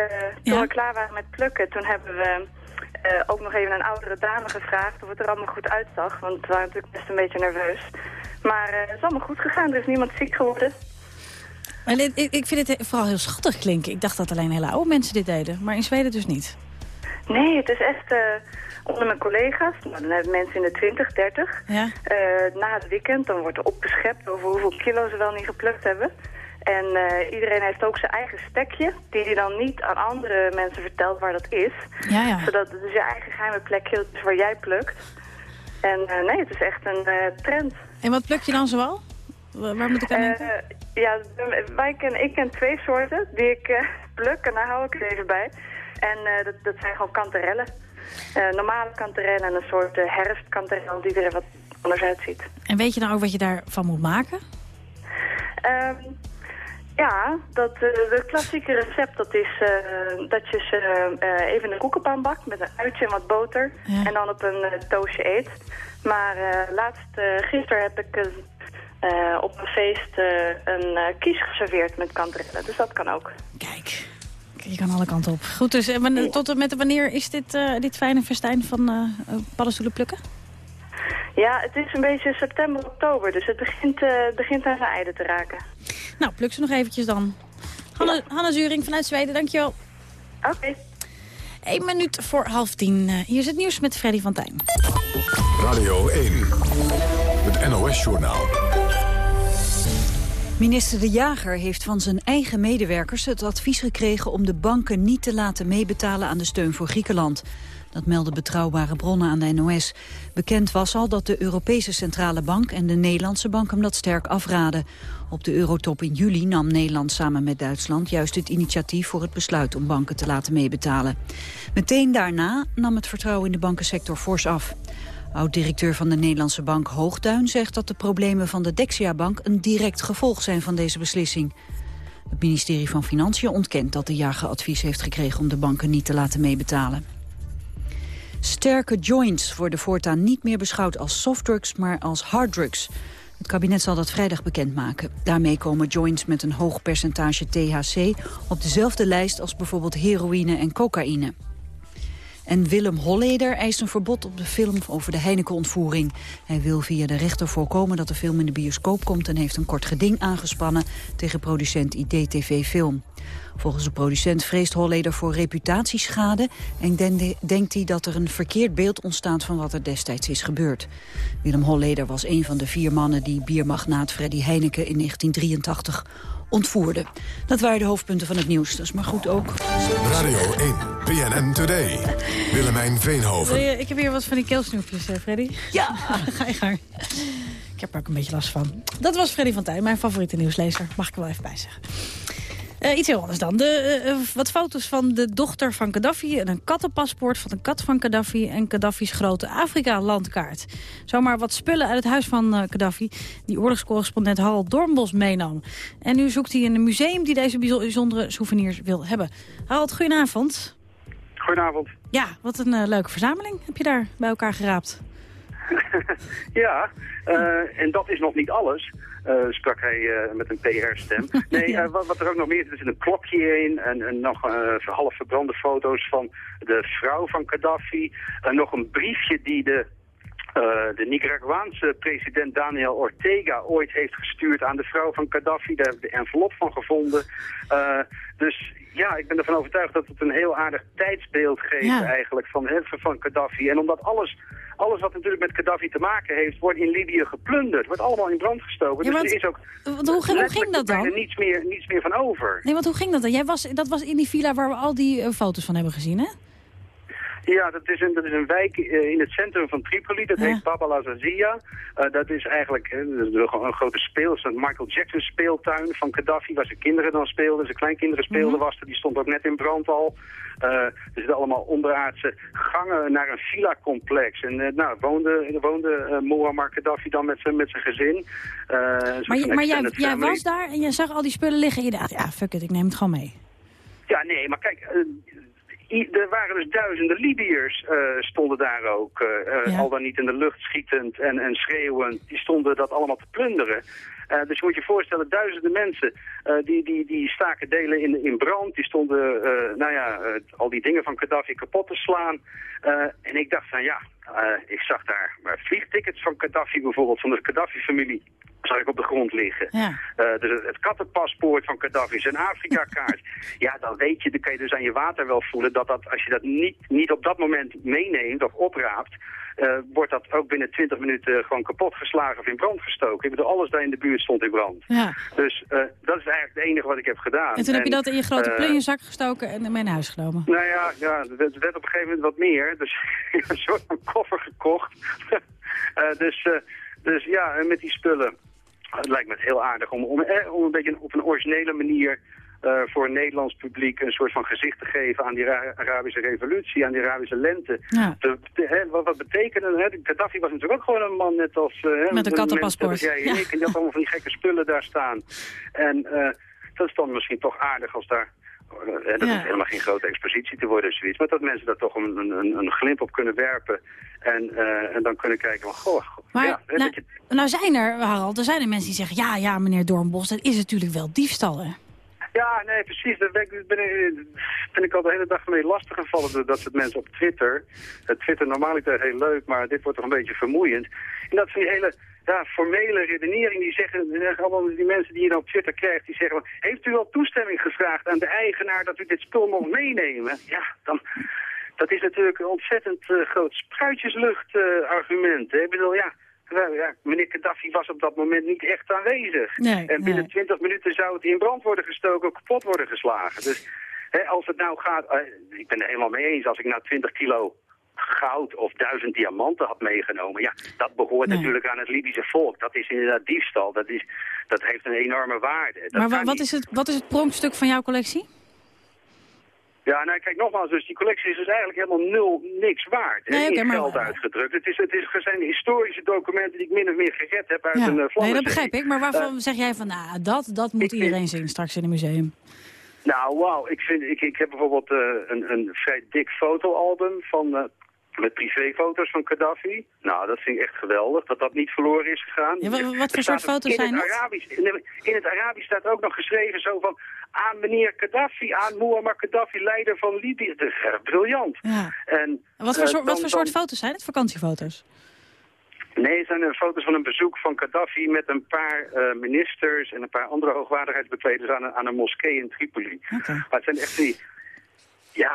Ja. we klaar waren met plukken, toen hebben we ook nog even een oudere dame gevraagd of het er allemaal goed uitzag. Want we waren natuurlijk best een beetje nerveus. Maar eh, het is allemaal goed gegaan, er is niemand ziek geworden. Maar dit- ik, ik vind het vooral heel schattig klinken. Ik dacht dat alleen hele oude mensen dit deden. Maar in Zweden dus niet. Nee, het is echt eh, onder mijn collega's. Nou, dan hebben mensen in de 20, 30. Ja. Eh, na het weekend dan wordt er opgeschept over hoeveel kilo ze wel niet geplukt hebben. En iedereen heeft ook zijn eigen stekje, die hij dan niet aan andere mensen vertelt waar dat is. Ja, ja. Zodat het is je eigen geheime plekje, is waar jij plukt. En eh, nee, het is echt een eh, trend. En wat pluk je dan zoal? Wa- Waar moet ik aan denken? Eh, ja, wij ken, ik ken twee soorten die ik pluk en daar hou ik het even bij. En dat, dat zijn gewoon kanterellen. Normale kanterellen en een soort uh, herfstkanterel die er wat anders uitziet. En weet je dan ook wat je daarvan moet maken? Ja, dat, eh, het klassieke recept dat is eh, dat je ze eh, even de koekenpan bakt met een uitje en wat boter. En dan op een eh, toastje eet. Maar eh, laatst, eh, gisteren heb ik een, eh, op een feest eh, een eh, kies geserveerd met kanterellen. Dus dat kan ook. Kijk, je kan alle kanten op. Goed, dus eh, wanneer- tot en met wanneer is dit, eh, dit fijne festijn van eh, eh, paddenstoelen plukken? Ja, het is een beetje september, oktober. Dus het begint, eh, begint aan zijn einde te raken. Nou, pluk ze nog eventjes dan. Hanne, Hanne Zuring vanuit Zweden, dankjewel. Oké. Eén minuut voor half tien. Eh, hier is het nieuws met Freddy van Tijn. Radio 1. Het NOS-journaal. Minister De Jager heeft van zijn eigen medewerkers het advies gekregen om de banken niet te laten meebetalen aan de steun voor Griekenland. Dat melden betrouwbare bronnen aan de NOS. Bekend was al dat de Europese Centrale Bank en de Nederlandse Bank hem dat sterk afraden. Op de eurotop in juli nam Nederland samen met Duitsland juist het initiatief voor het besluit om banken te laten meebetalen. Meteen daarna nam het vertrouwen in de bankensector fors af. Oud-directeur van de Nederlandse bank Hoogduin zegt dat de problemen van de Dexia-bank een direct gevolg zijn van deze beslissing. Het ministerie van Financiën ontkent dat de jager advies heeft gekregen om de banken niet te laten meebetalen. Sterke joints worden voortaan niet meer beschouwd als softdrugs, maar als harddrugs. Het kabinet zal dat vrijdag bekendmaken. Daarmee komen joints met een hoog percentage THC op dezelfde lijst als bijvoorbeeld heroïne en cocaïne. En Willem Holleder eist een verbod op de film over de Heineken-ontvoering. Hij wil via de rechter voorkomen dat de film in de bioscoop komt... en heeft een kort geding aangespannen tegen producent IDTV Film. Volgens de producent vreest Holleder voor reputatieschade... en den- denkt hij dat er een verkeerd beeld ontstaat van wat er destijds is gebeurd. Willem Holleder was een van de vier mannen die biermagnaat Freddy Heineken in 1983 ontvoerde. Dat waren de hoofdpunten van het nieuws. Dat is maar goed ook. Radio 1, BNN Today. Willemijn Veenhoven. Wil je- Ik heb hier wat van die keelsnoepjes, eh, Freddy. Ja, ga je gang. Ik heb er ook een beetje last van. Dat was Freddy van Tijn, mijn favoriete nieuwslezer. Mag ik er wel even bij zeggen. Eh, iets heel anders dan. De, eh, eh, wat foto's van de dochter van Gaddafi... en een kattenpaspoort van de kat van Gaddafi... en Gaddafi's grote Afrika-landkaart. Zomaar wat spullen uit het huis van Gaddafi... die oorlogscorrespondent Harald Dornbos meenam. En nu zoekt hij in een museum die deze bijzondere souvenirs wil hebben. Harald, goedenavond. Goedenavond. Ja, wat een leuke verzameling heb je daar bij elkaar geraapt. Ja, en dat is nog niet alles, sprak hij eh, met een PR-stem. Nee, eh, wat, wat er ook nog meer zit, er zit een klokje in en, en nog eh, half verbrande foto's van de vrouw van Gaddafi. En nog een briefje die de, eh, de Nicaraguaanse president Daniel Ortega ooit heeft gestuurd aan de vrouw van Gaddafi. Daar hebben we de envelop van gevonden. Eh, dus ja, ik ben ervan overtuigd dat het een heel aardig tijdsbeeld geeft Ja. eigenlijk van, van Gaddafi. En omdat alles, alles wat natuurlijk met Gaddafi te maken heeft, wordt in Libië geplunderd. Wordt allemaal in brand gestoken. Ja, dus want- er is ook want hoe ging- hoe ging dat dan? niets meer, niets meer van over. Nee, want hoe ging dat dan? Jij was, dat was in die villa waar we al die eh, foto's van hebben gezien, hè? Ja, dat is een, dat is een wijk eh, in het centrum van Tripoli. Dat heet Bab Azazia. Eh, dat is eigenlijk is een, grote speel. een Michael Jackson speeltuin van Gaddafi, waar zijn kinderen dan speelden. Zijn kleinkinderen speelden was er. Die stond ook net in brand al. Eh, er zitten allemaal onderaardse gangen naar een villa-complex. En eh, nou, woonde, woonde Muammar Gaddafi dan met zijn, met zijn gezin. Maar, je- maar jij, jij was daar en je zag al die spullen liggen en je dacht, ja, fuck it, ik neem het gewoon mee. Ja, nee, maar kijk, er waren dus duizenden Libiërs eh, stonden daar ook, eh, eh, al dan niet in de lucht schietend en, en schreeuwend. Die stonden dat allemaal te plunderen. Dus je moet je voorstellen, duizenden mensen die, die, die staken delen in, in brand. Die stonden, nou ja, al die dingen van Gaddafi kapot te slaan. En ik dacht van ja, ik zag daar maar vliegtickets van Gaddafi bijvoorbeeld, van de Gaddafi-familie. Zag ik op de grond liggen. Ja. Eh, dus het, het kattenpaspoort van Gaddafi, zijn Afrika-kaart. ja, dan weet je, dan kan je dus aan je water wel voelen dat, dat als je dat niet, niet op dat moment meeneemt of opraapt, eh, wordt dat ook binnen 20 minuten gewoon kapot geslagen of in brand gestoken. Ik bedoel, alles daar in de buurt stond in brand. Ja. Dus eh, dat is eigenlijk het enige wat ik heb gedaan. En toen heb je dat in je grote eh, plunjezak gestoken en mee naar huis genomen. nou ja, ja het werd op een gegeven moment wat meer. Dus ik heb een soort van koffer gekocht. Eh, dus, eh, dus ja, en met die spullen. Het lijkt me heel aardig om, om, eh, om een beetje op een originele manier eh, voor een Nederlands publiek een soort van gezicht te geven aan die Ra- Arabische revolutie, aan die Arabische lente. Ja. De- de- hè, wat, wat betekende, hè? Gaddafi was natuurlijk ook gewoon een man net als... eh, hè, Met een kattenpaspoort. jij en Ja. ik, en die had allemaal van die gekke spullen daar staan. En eh, dat is dan misschien toch aardig als daar... dat Ja. hoeft helemaal geen grote expositie te worden of zoiets. Maar dat mensen daar toch een, een, een glimp op kunnen werpen. En, en dan kunnen kijken van, goh, Maar ja, nou, je- nou zijn er, Harald, er zijn er mensen die zeggen... ja, ja, meneer Doornbos, dat is natuurlijk wel diefstal, hè? Ja, nee, precies. Daar ben ik, ben ik, al de hele dag mee lastig gevallen dat soort mensen op Twitter. Twitter normaliter heel leuk, maar dit wordt toch een beetje vermoeiend. En dat van die hele ja, formele redenering, die zeggen, allemaal die mensen die je dan op Twitter krijgt, die zeggen, heeft u al toestemming gevraagd aan de eigenaar dat u dit spul mag meenemen? Ja, dan... Dat is natuurlijk een ontzettend eh, groot spruitjeslucht eh. Hè? Ik bedoel, ja, nou ja, meneer Gaddafi was op dat moment niet echt aanwezig. Nee, en binnen 20 minuten zou het in brand worden gestoken, kapot worden geslagen. Dus hè, als het nou gaat, eh, ik ben het helemaal mee eens, als ik nou 20 kilo goud of duizend diamanten had meegenomen, ja, dat behoort Nee. natuurlijk aan het Libische volk. Dat is inderdaad diefstal, dat, is, dat heeft een enorme waarde. Dat maar wat niet. is, het, wat is het pronkstuk van jouw collectie? Ja, nou kijk nogmaals, dus die collectie is dus eigenlijk helemaal nul niks waard. Er Nee, is maar- geld uitgedrukt. Het, is, het, is, het zijn historische documenten die ik min of meer gered heb uit Ja. een uh, Nee, dat begrijp ik. Maar waarvan zeg jij van, nou, dat, dat moet iedereen zien straks in een museum? Nou, wauw. Ik, vind, ik, ik heb bijvoorbeeld eh, een, een vrij dik fotoalbum van, eh, met privéfoto's van Gaddafi. Nou, dat vind ik echt geweldig, dat dat niet verloren is gegaan. Ja, wa- wa- wat voor soort foto's zijn dat? Arabisch, in, het Arabisch staat ook nog geschreven zo van... aan meneer Gaddafi, aan Muammar Gaddafi, leider van Libië. Briljant. Ja. En, Wat voor, eh, soort, wat voor soort foto's zijn het? Vakantiefoto's? Nee, het zijn eh, foto's van een bezoek van Gaddafi met een paar eh, ministers en een paar andere hoogwaardigheidsbekleders aan een, aan een moskee in Tripoli. Maar het zijn echt die, ja,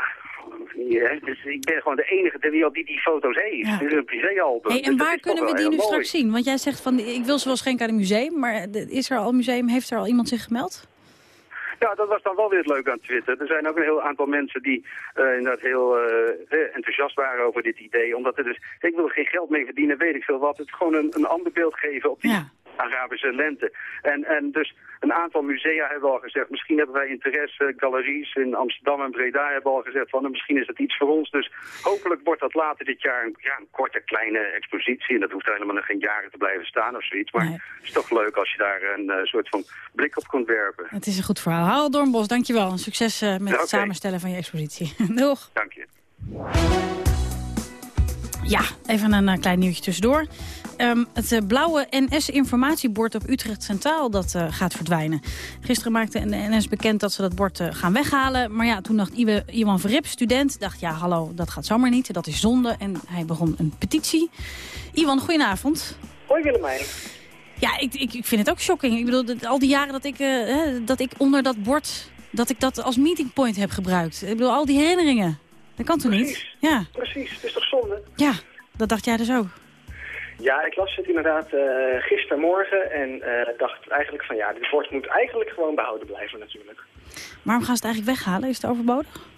ja, dus ik ben gewoon de enige ter wereld die die foto's heeft. Ja. Het is een privéalbum. Hey, dus en dat waar kunnen we die nu mooi. straks zien? Want jij zegt van, ik wil ze wel schenken aan een museum, maar is er al een museum, heeft er al iemand zich gemeld? Ja, dat was dan wel weer het leuke aan Twitter. Er zijn ook een heel aantal mensen die eh, inderdaad heel eh, enthousiast waren over dit idee. Omdat er dus, ik wil er geen geld mee verdienen, weet ik veel wat. Het gewoon een, een ander beeld geven op die Arabische lente. En, en dus een aantal musea hebben al gezegd, misschien hebben wij interesse. Galeries in Amsterdam en Breda hebben al gezegd van, nou, misschien is het iets voor ons. Dus hopelijk wordt dat later dit jaar een, ja, een korte, kleine expositie. En dat hoeft helemaal nog geen jaren te blijven staan of zoiets. Maar het is toch leuk als je daar een eh, soort van blik op kunt werpen. Het is een goed verhaal. Harold Doornbos, dankjewel. En succes eh, met Ja, het samenstellen van je expositie. Doeg. Dank je. Ja, even een eh, klein nieuwtje tussendoor. Ehm, het eh, blauwe NS-informatiebord op Utrecht Centraal dat, eh, gaat verdwijnen. Gisteren maakte de NS bekend dat ze dat bord eh, gaan weghalen. Maar ja, toen dacht Iwe, Iwan Verrip, student, dacht ja, hallo, dat gaat zomaar niet. Dat is zonde. En hij begon een petitie. Iwan, goedenavond. Hoi Willemijn. Ja, ik, ik, ik vind het ook shocking. Ik bedoel, al die jaren dat ik, dat ik onder dat bord... dat ik dat als meetingpoint heb gebruikt. Ik bedoel, al die herinneringen. Dat kan toch niet? Ja, Precies, het is toch zonde? ja, dat dacht jij dus ook. Ja, ik las het inderdaad eh, gistermorgen en eh, dacht eigenlijk van ja, dit bord moet eigenlijk gewoon behouden blijven natuurlijk. Waarom gaan ze het eigenlijk weghalen? Is het overbodig?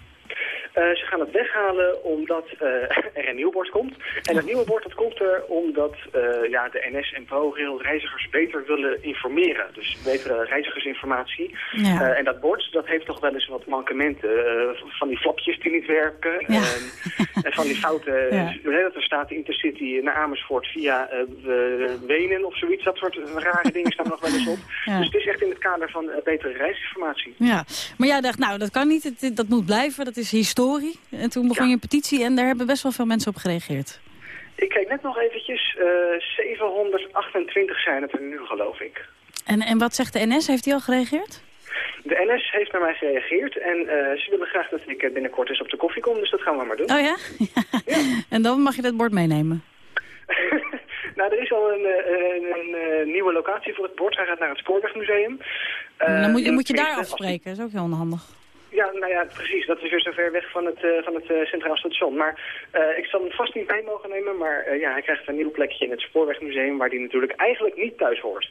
Eh, ze gaan het weghalen omdat eh, er een nieuw bord komt. En dat nieuwe bord dat komt er omdat eh, ja, de NS en ProRail reizigers beter willen informeren. Dus betere reizigersinformatie. Ja. En dat bord dat heeft toch wel eens wat mankementen. Van die flapjes die niet werken. En, en van die fouten. Ja. Dat er staat Intercity naar Amersfoort via we- Wenen of zoiets. Dat soort rare dingen staan nog wel eens op. Dus het is echt in het kader van betere reisinformatie. Ja, maar jij dacht, nou, dat kan niet. Dat moet blijven. Dat is En toen begon je een petitie en daar hebben best wel veel mensen op gereageerd. Ik kijk net nog eventjes. eh 728 zijn het er nu, geloof ik. En, en wat zegt de NS? Heeft hij al gereageerd? De NS heeft naar mij gereageerd en eh, ze willen graag dat ik eh, binnenkort eens op de koffie kom, dus dat gaan we maar doen. Oh ja? En dan mag je dat bord meenemen. Nou, er is al een, eh, een, een, eh, nieuwe locatie voor het bord. Hij gaat naar het Spoorwegmuseum. Eh, dan moet, je- moet je daar afspreken. Dat is ook heel onhandig. Ja, nou ja, precies. Dat is weer zo ver weg van het, eh, van het eh, Centraal Station. Maar eh, ik zal hem vast niet mee mogen nemen. Maar ja, hij krijgt een nieuw plekje in het Spoorwegmuseum... waar die natuurlijk eigenlijk niet thuis hoort.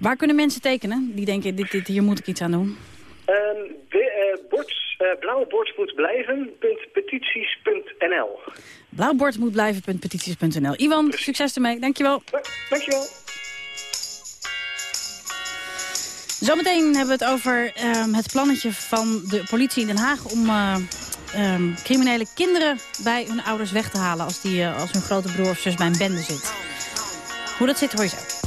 Waar kunnen mensen tekenen? Die denken, dit, dit, hier moet ik iets aan doen. Ehm, de, bord, eh, blauwe moet blijven. Petities.nl. Blauw bord moet. Iwan, succes ermee. Dankjewel. Dankjewel. Zometeen hebben we het over ehm, het plannetje van de politie in Den Haag... om eh, ehm, criminele kinderen bij hun ouders weg te halen... als, die, eh, als hun grote broer of zus bij een bende zit. Hoe dat zit, hoor je zo.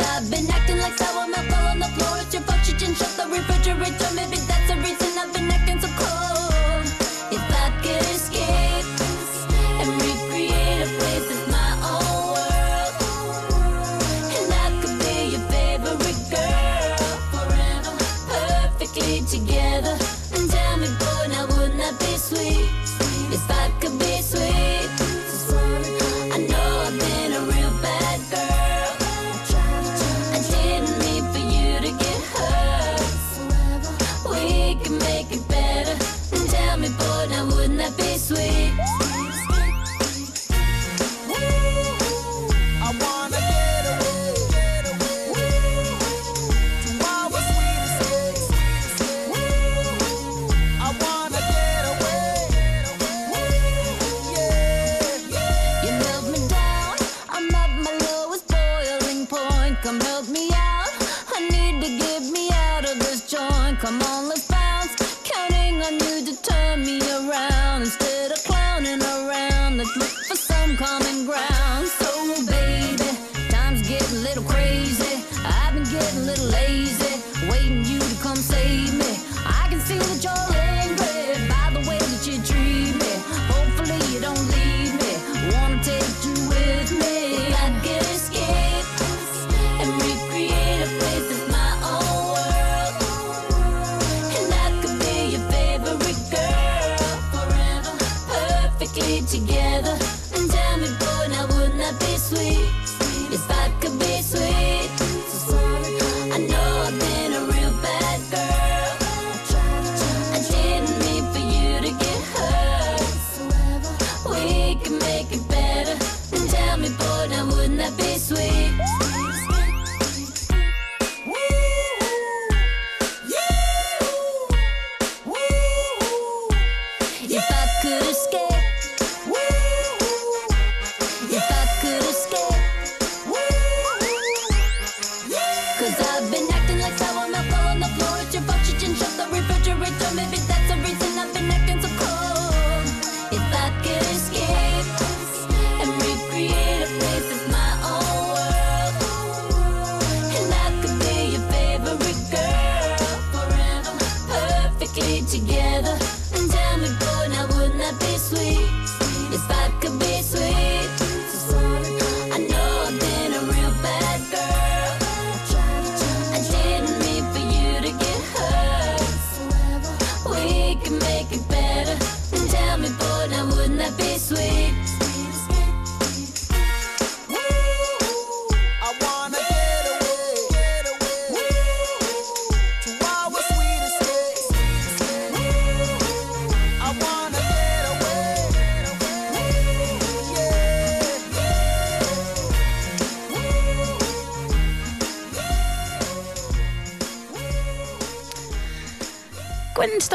I've been acting like sour milk all on the floor. It's your fault you didn't shut the refrigerator. Maybe that's the reason I've been acting so cold. If I could escape and recreate a place that's my own world, and I could be your favorite girl forever, perfectly together. And tell me, boy, now wouldn't that be sweet? If I could be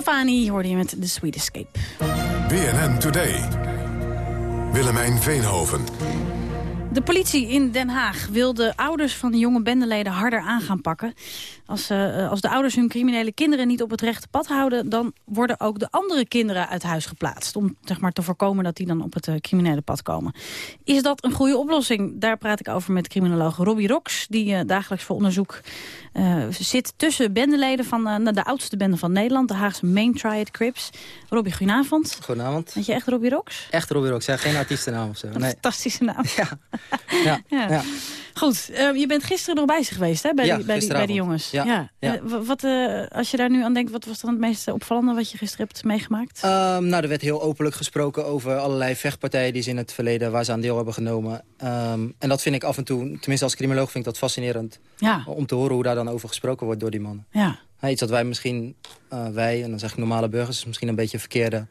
Stefani hoorde je met The Sweet Escape. BNN Today. Willemijn Veenhoven. De politie in Den Haag wil de ouders van de jonge bendeleden harder aan gaan pakken. Als, eh, als de ouders hun criminele kinderen niet op het rechte pad houden... dan worden ook de andere kinderen uit huis geplaatst. Om zeg maar, te voorkomen dat die dan op het eh, criminele pad komen. Is dat een goede oplossing? Daar praat ik over met criminoloog Robbie Rox... die eh, dagelijks voor onderzoek eh, zit tussen bendeleden van eh, de oudste bende van Nederland. De Haagse Main Triad Crips. Robbie, goedenavond. Goedenavond. Weet je echt Robbie Rox? Echt Robbie Rox, ja, geen artiestennaam of zo. Een Nee. fantastische naam. Ja. Ja. Ja. ja. Goed, eh, je bent gisteren nog bij ze geweest hè, bij, die, bij, die, bij die jongens. Ja, ja. Eh, wat, eh, als je daar nu aan denkt, wat was dan het meest opvallende wat je gisteren hebt meegemaakt? Ehm, nou, er werd heel openlijk gesproken over allerlei vechtpartijen die ze in het verleden waar ze aan deel hebben genomen. Ehm, en dat vind ik af en toe, tenminste als criminoloog vind ik dat fascinerend Ja. om te horen hoe daar dan over gesproken wordt door die mannen. Ja. Iets dat wij misschien, eh, wij, en dan zeg ik normale burgers, is misschien een beetje verkeerde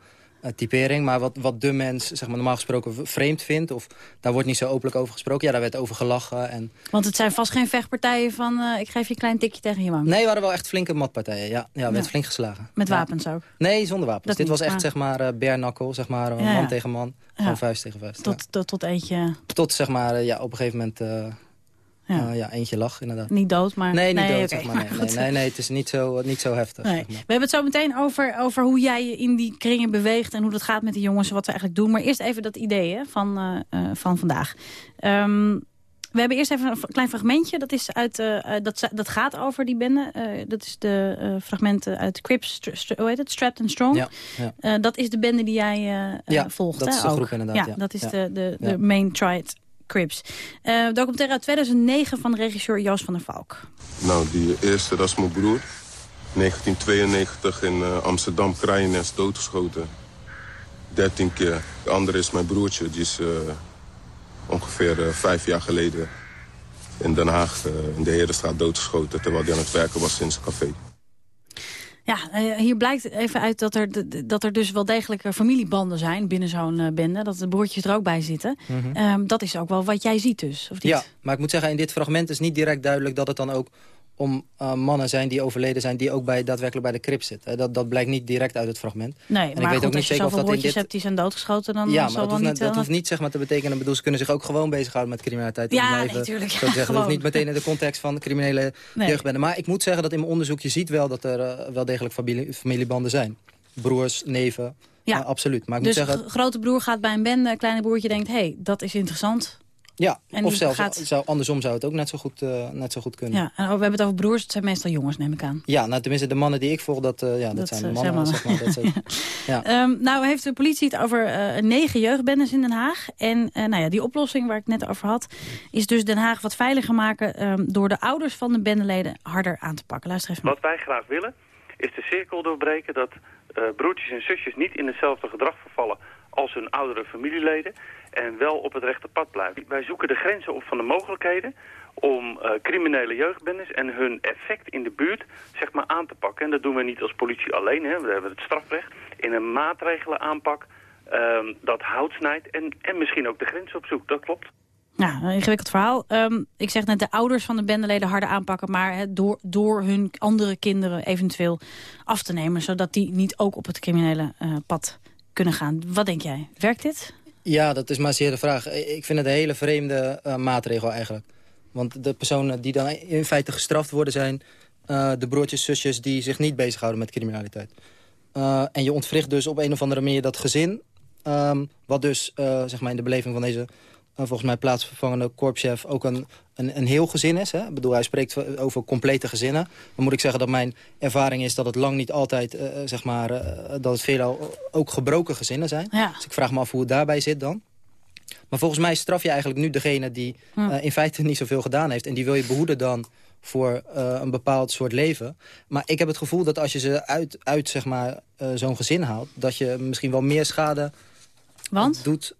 typering. Maar wat, wat de mens zeg maar, normaal gesproken vreemd vindt, of daar wordt niet zo openlijk over gesproken. Ja, daar werd over gelachen. En... Want het zijn vast geen vechtpartijen van eh, ik geef je een klein tikje tegen je wang. Nee, we hadden wel echt flinke matpartijen. Ja, ja werd Ja. flink geslagen. Met Ja. wapens ook. Nee, zonder wapens. Dat Dit niet, was echt maar- zeg maar eh bare knuckle, zeg maar eh, man tegen man. Gewoon vuist tegen vuist. Tot, ja. tot, tot eentje Tot zeg maar eh, ja, op een gegeven moment eh, Ja. eh, ja, eentje lag inderdaad. niet dood, maar... Nee, niet dood, oké, zeg maar. Nee, nee, nee, nee, het is niet zo, niet zo heftig. Nee. zeg maar. We hebben het zo meteen over, over hoe jij je in die kringen beweegt... en hoe dat gaat met die jongens, wat ze eigenlijk doen. Maar eerst even dat idee hè, van, eh, eh, van vandaag. Ehm, we hebben eerst even een klein fragmentje. Dat, is uit, dat, dat gaat over die bende. Dat is de fragmenten uit Crips, hoe heet het? Strapped and Strong. Ja, ja. Dat is de bende die jij eh, Ja, volgt. dat hè, is de ook. groep inderdaad, Ja, ja. dat is de, de, de main triad Crips. Eh documentaire uit 2009 van regisseur Joost van der Valk. Nou, die eerste, dat is mijn broer. 1992 in eh, Amsterdam Kraaiennest doodgeschoten. 13 keer. De andere is mijn broertje, die is eh, ongeveer vijf jaar geleden in Den Haag in de Herenstraat doodgeschoten... terwijl hij aan het werken was in zijn café. Ja, eh, hier blijkt even uit dat er, dat er dus wel degelijk familiebanden zijn binnen zo'n eh, bende. Dat de broertjes er ook bij zitten. Mhm. Ehm, dat is ook wel wat jij ziet dus, of niet? Ja, maar ik moet zeggen, in dit fragment is niet direct duidelijk dat het dan ook om eh, mannen zijn die overleden zijn... die ook bij, daadwerkelijk bij de krip zitten. Dat, dat blijkt niet direct uit het fragment. Nee, En ik maar weet goed, ook niet zeker of dat in dit... hebt die zijn doodgeschoten... dan ja, maar dat hoeft, niet... dat eh, hoeft niet zeg maar, te betekenen. Bedoel, ze kunnen zich ook gewoon bezighouden met criminaliteit. Ja, maar nee, ja, zeggen. Dat hoeft niet meteen in de context van criminele Nee. jeugdbenden. Maar ik moet zeggen dat in mijn onderzoek je ziet wel dat er eh, wel degelijk familie, familiebanden zijn. Broers, neven, Ja. Absoluut. Maar ik dus moet zeggen, g- grote broer gaat bij een bende, kleine broertje denkt... hé, hey, dat is interessant. Ja, en of die zelfs gaat- zou, andersom zou het ook net zo goed, eh, net zo goed kunnen. Ja, en we hebben het over broers, het zijn meestal jongens, neem ik aan. Ja, nou tenminste de mannen die ik volg, dat, eh, ja, dat, Dat, zijn eh, de mannen. zijn Zeg maar, dat ja. Ehm, nou heeft de politie het over eh, negen jeugdbendes in Den Haag. En eh, nou ja, die oplossing waar ik het net over had... is dus Den Haag wat veiliger maken... ehm, door de ouders van de bendeleden harder aan te pakken. Luister even mee. Wat wij graag willen, is de cirkel doorbreken dat eh, broertjes en zusjes niet in hetzelfde gedrag vervallen als hun oudere familieleden en wel op het rechte pad blijven. Wij zoeken de grenzen op van de mogelijkheden om eh, criminele jeugdbendes en hun effect in de buurt zeg maar, aan te pakken. En dat doen we niet als politie alleen, hè. we hebben het strafrecht, in een maatregelenaanpak ehm, dat hout snijdt en, en misschien ook de grens opzoekt. Dat klopt. Ja, een ingewikkeld verhaal. Ehm, ik zeg net de ouders van de bendeleden harder aanpakken... maar door, door hun andere kinderen eventueel af te nemen... zodat die niet ook op het criminele eh, pad kunnen gaan. Wat denk jij? Werkt dit? Ja, dat is maar zeer de vraag. Ik vind het een hele vreemde eh, maatregel eigenlijk. Want de personen die dan in feite gestraft worden zijn... eh, de broertjes, zusjes die zich niet bezighouden met criminaliteit. Eh, en je ontwricht dus op een of andere manier dat gezin... ehm, wat dus zeg maar in de beleving van deze volgens mij plaatsvervangende korpschef... ook een, een, een heel gezin is. Hè? Ik bedoel, hij spreekt over complete gezinnen. Dan moet ik zeggen dat mijn ervaring is dat het lang niet altijd... eh, zeg maar, eh, dat het veelal ook gebroken gezinnen zijn. Ja. Dus ik vraag me af hoe het daarbij zit dan. Maar volgens mij straf je eigenlijk nu degene die Hm. eh, in feite niet zoveel gedaan heeft. En die wil je behoeden dan voor eh, een bepaald soort leven. Maar ik heb het gevoel dat als je ze uit, uit zeg maar, eh, zo'n gezin haalt... dat je misschien wel meer schade Want? doet.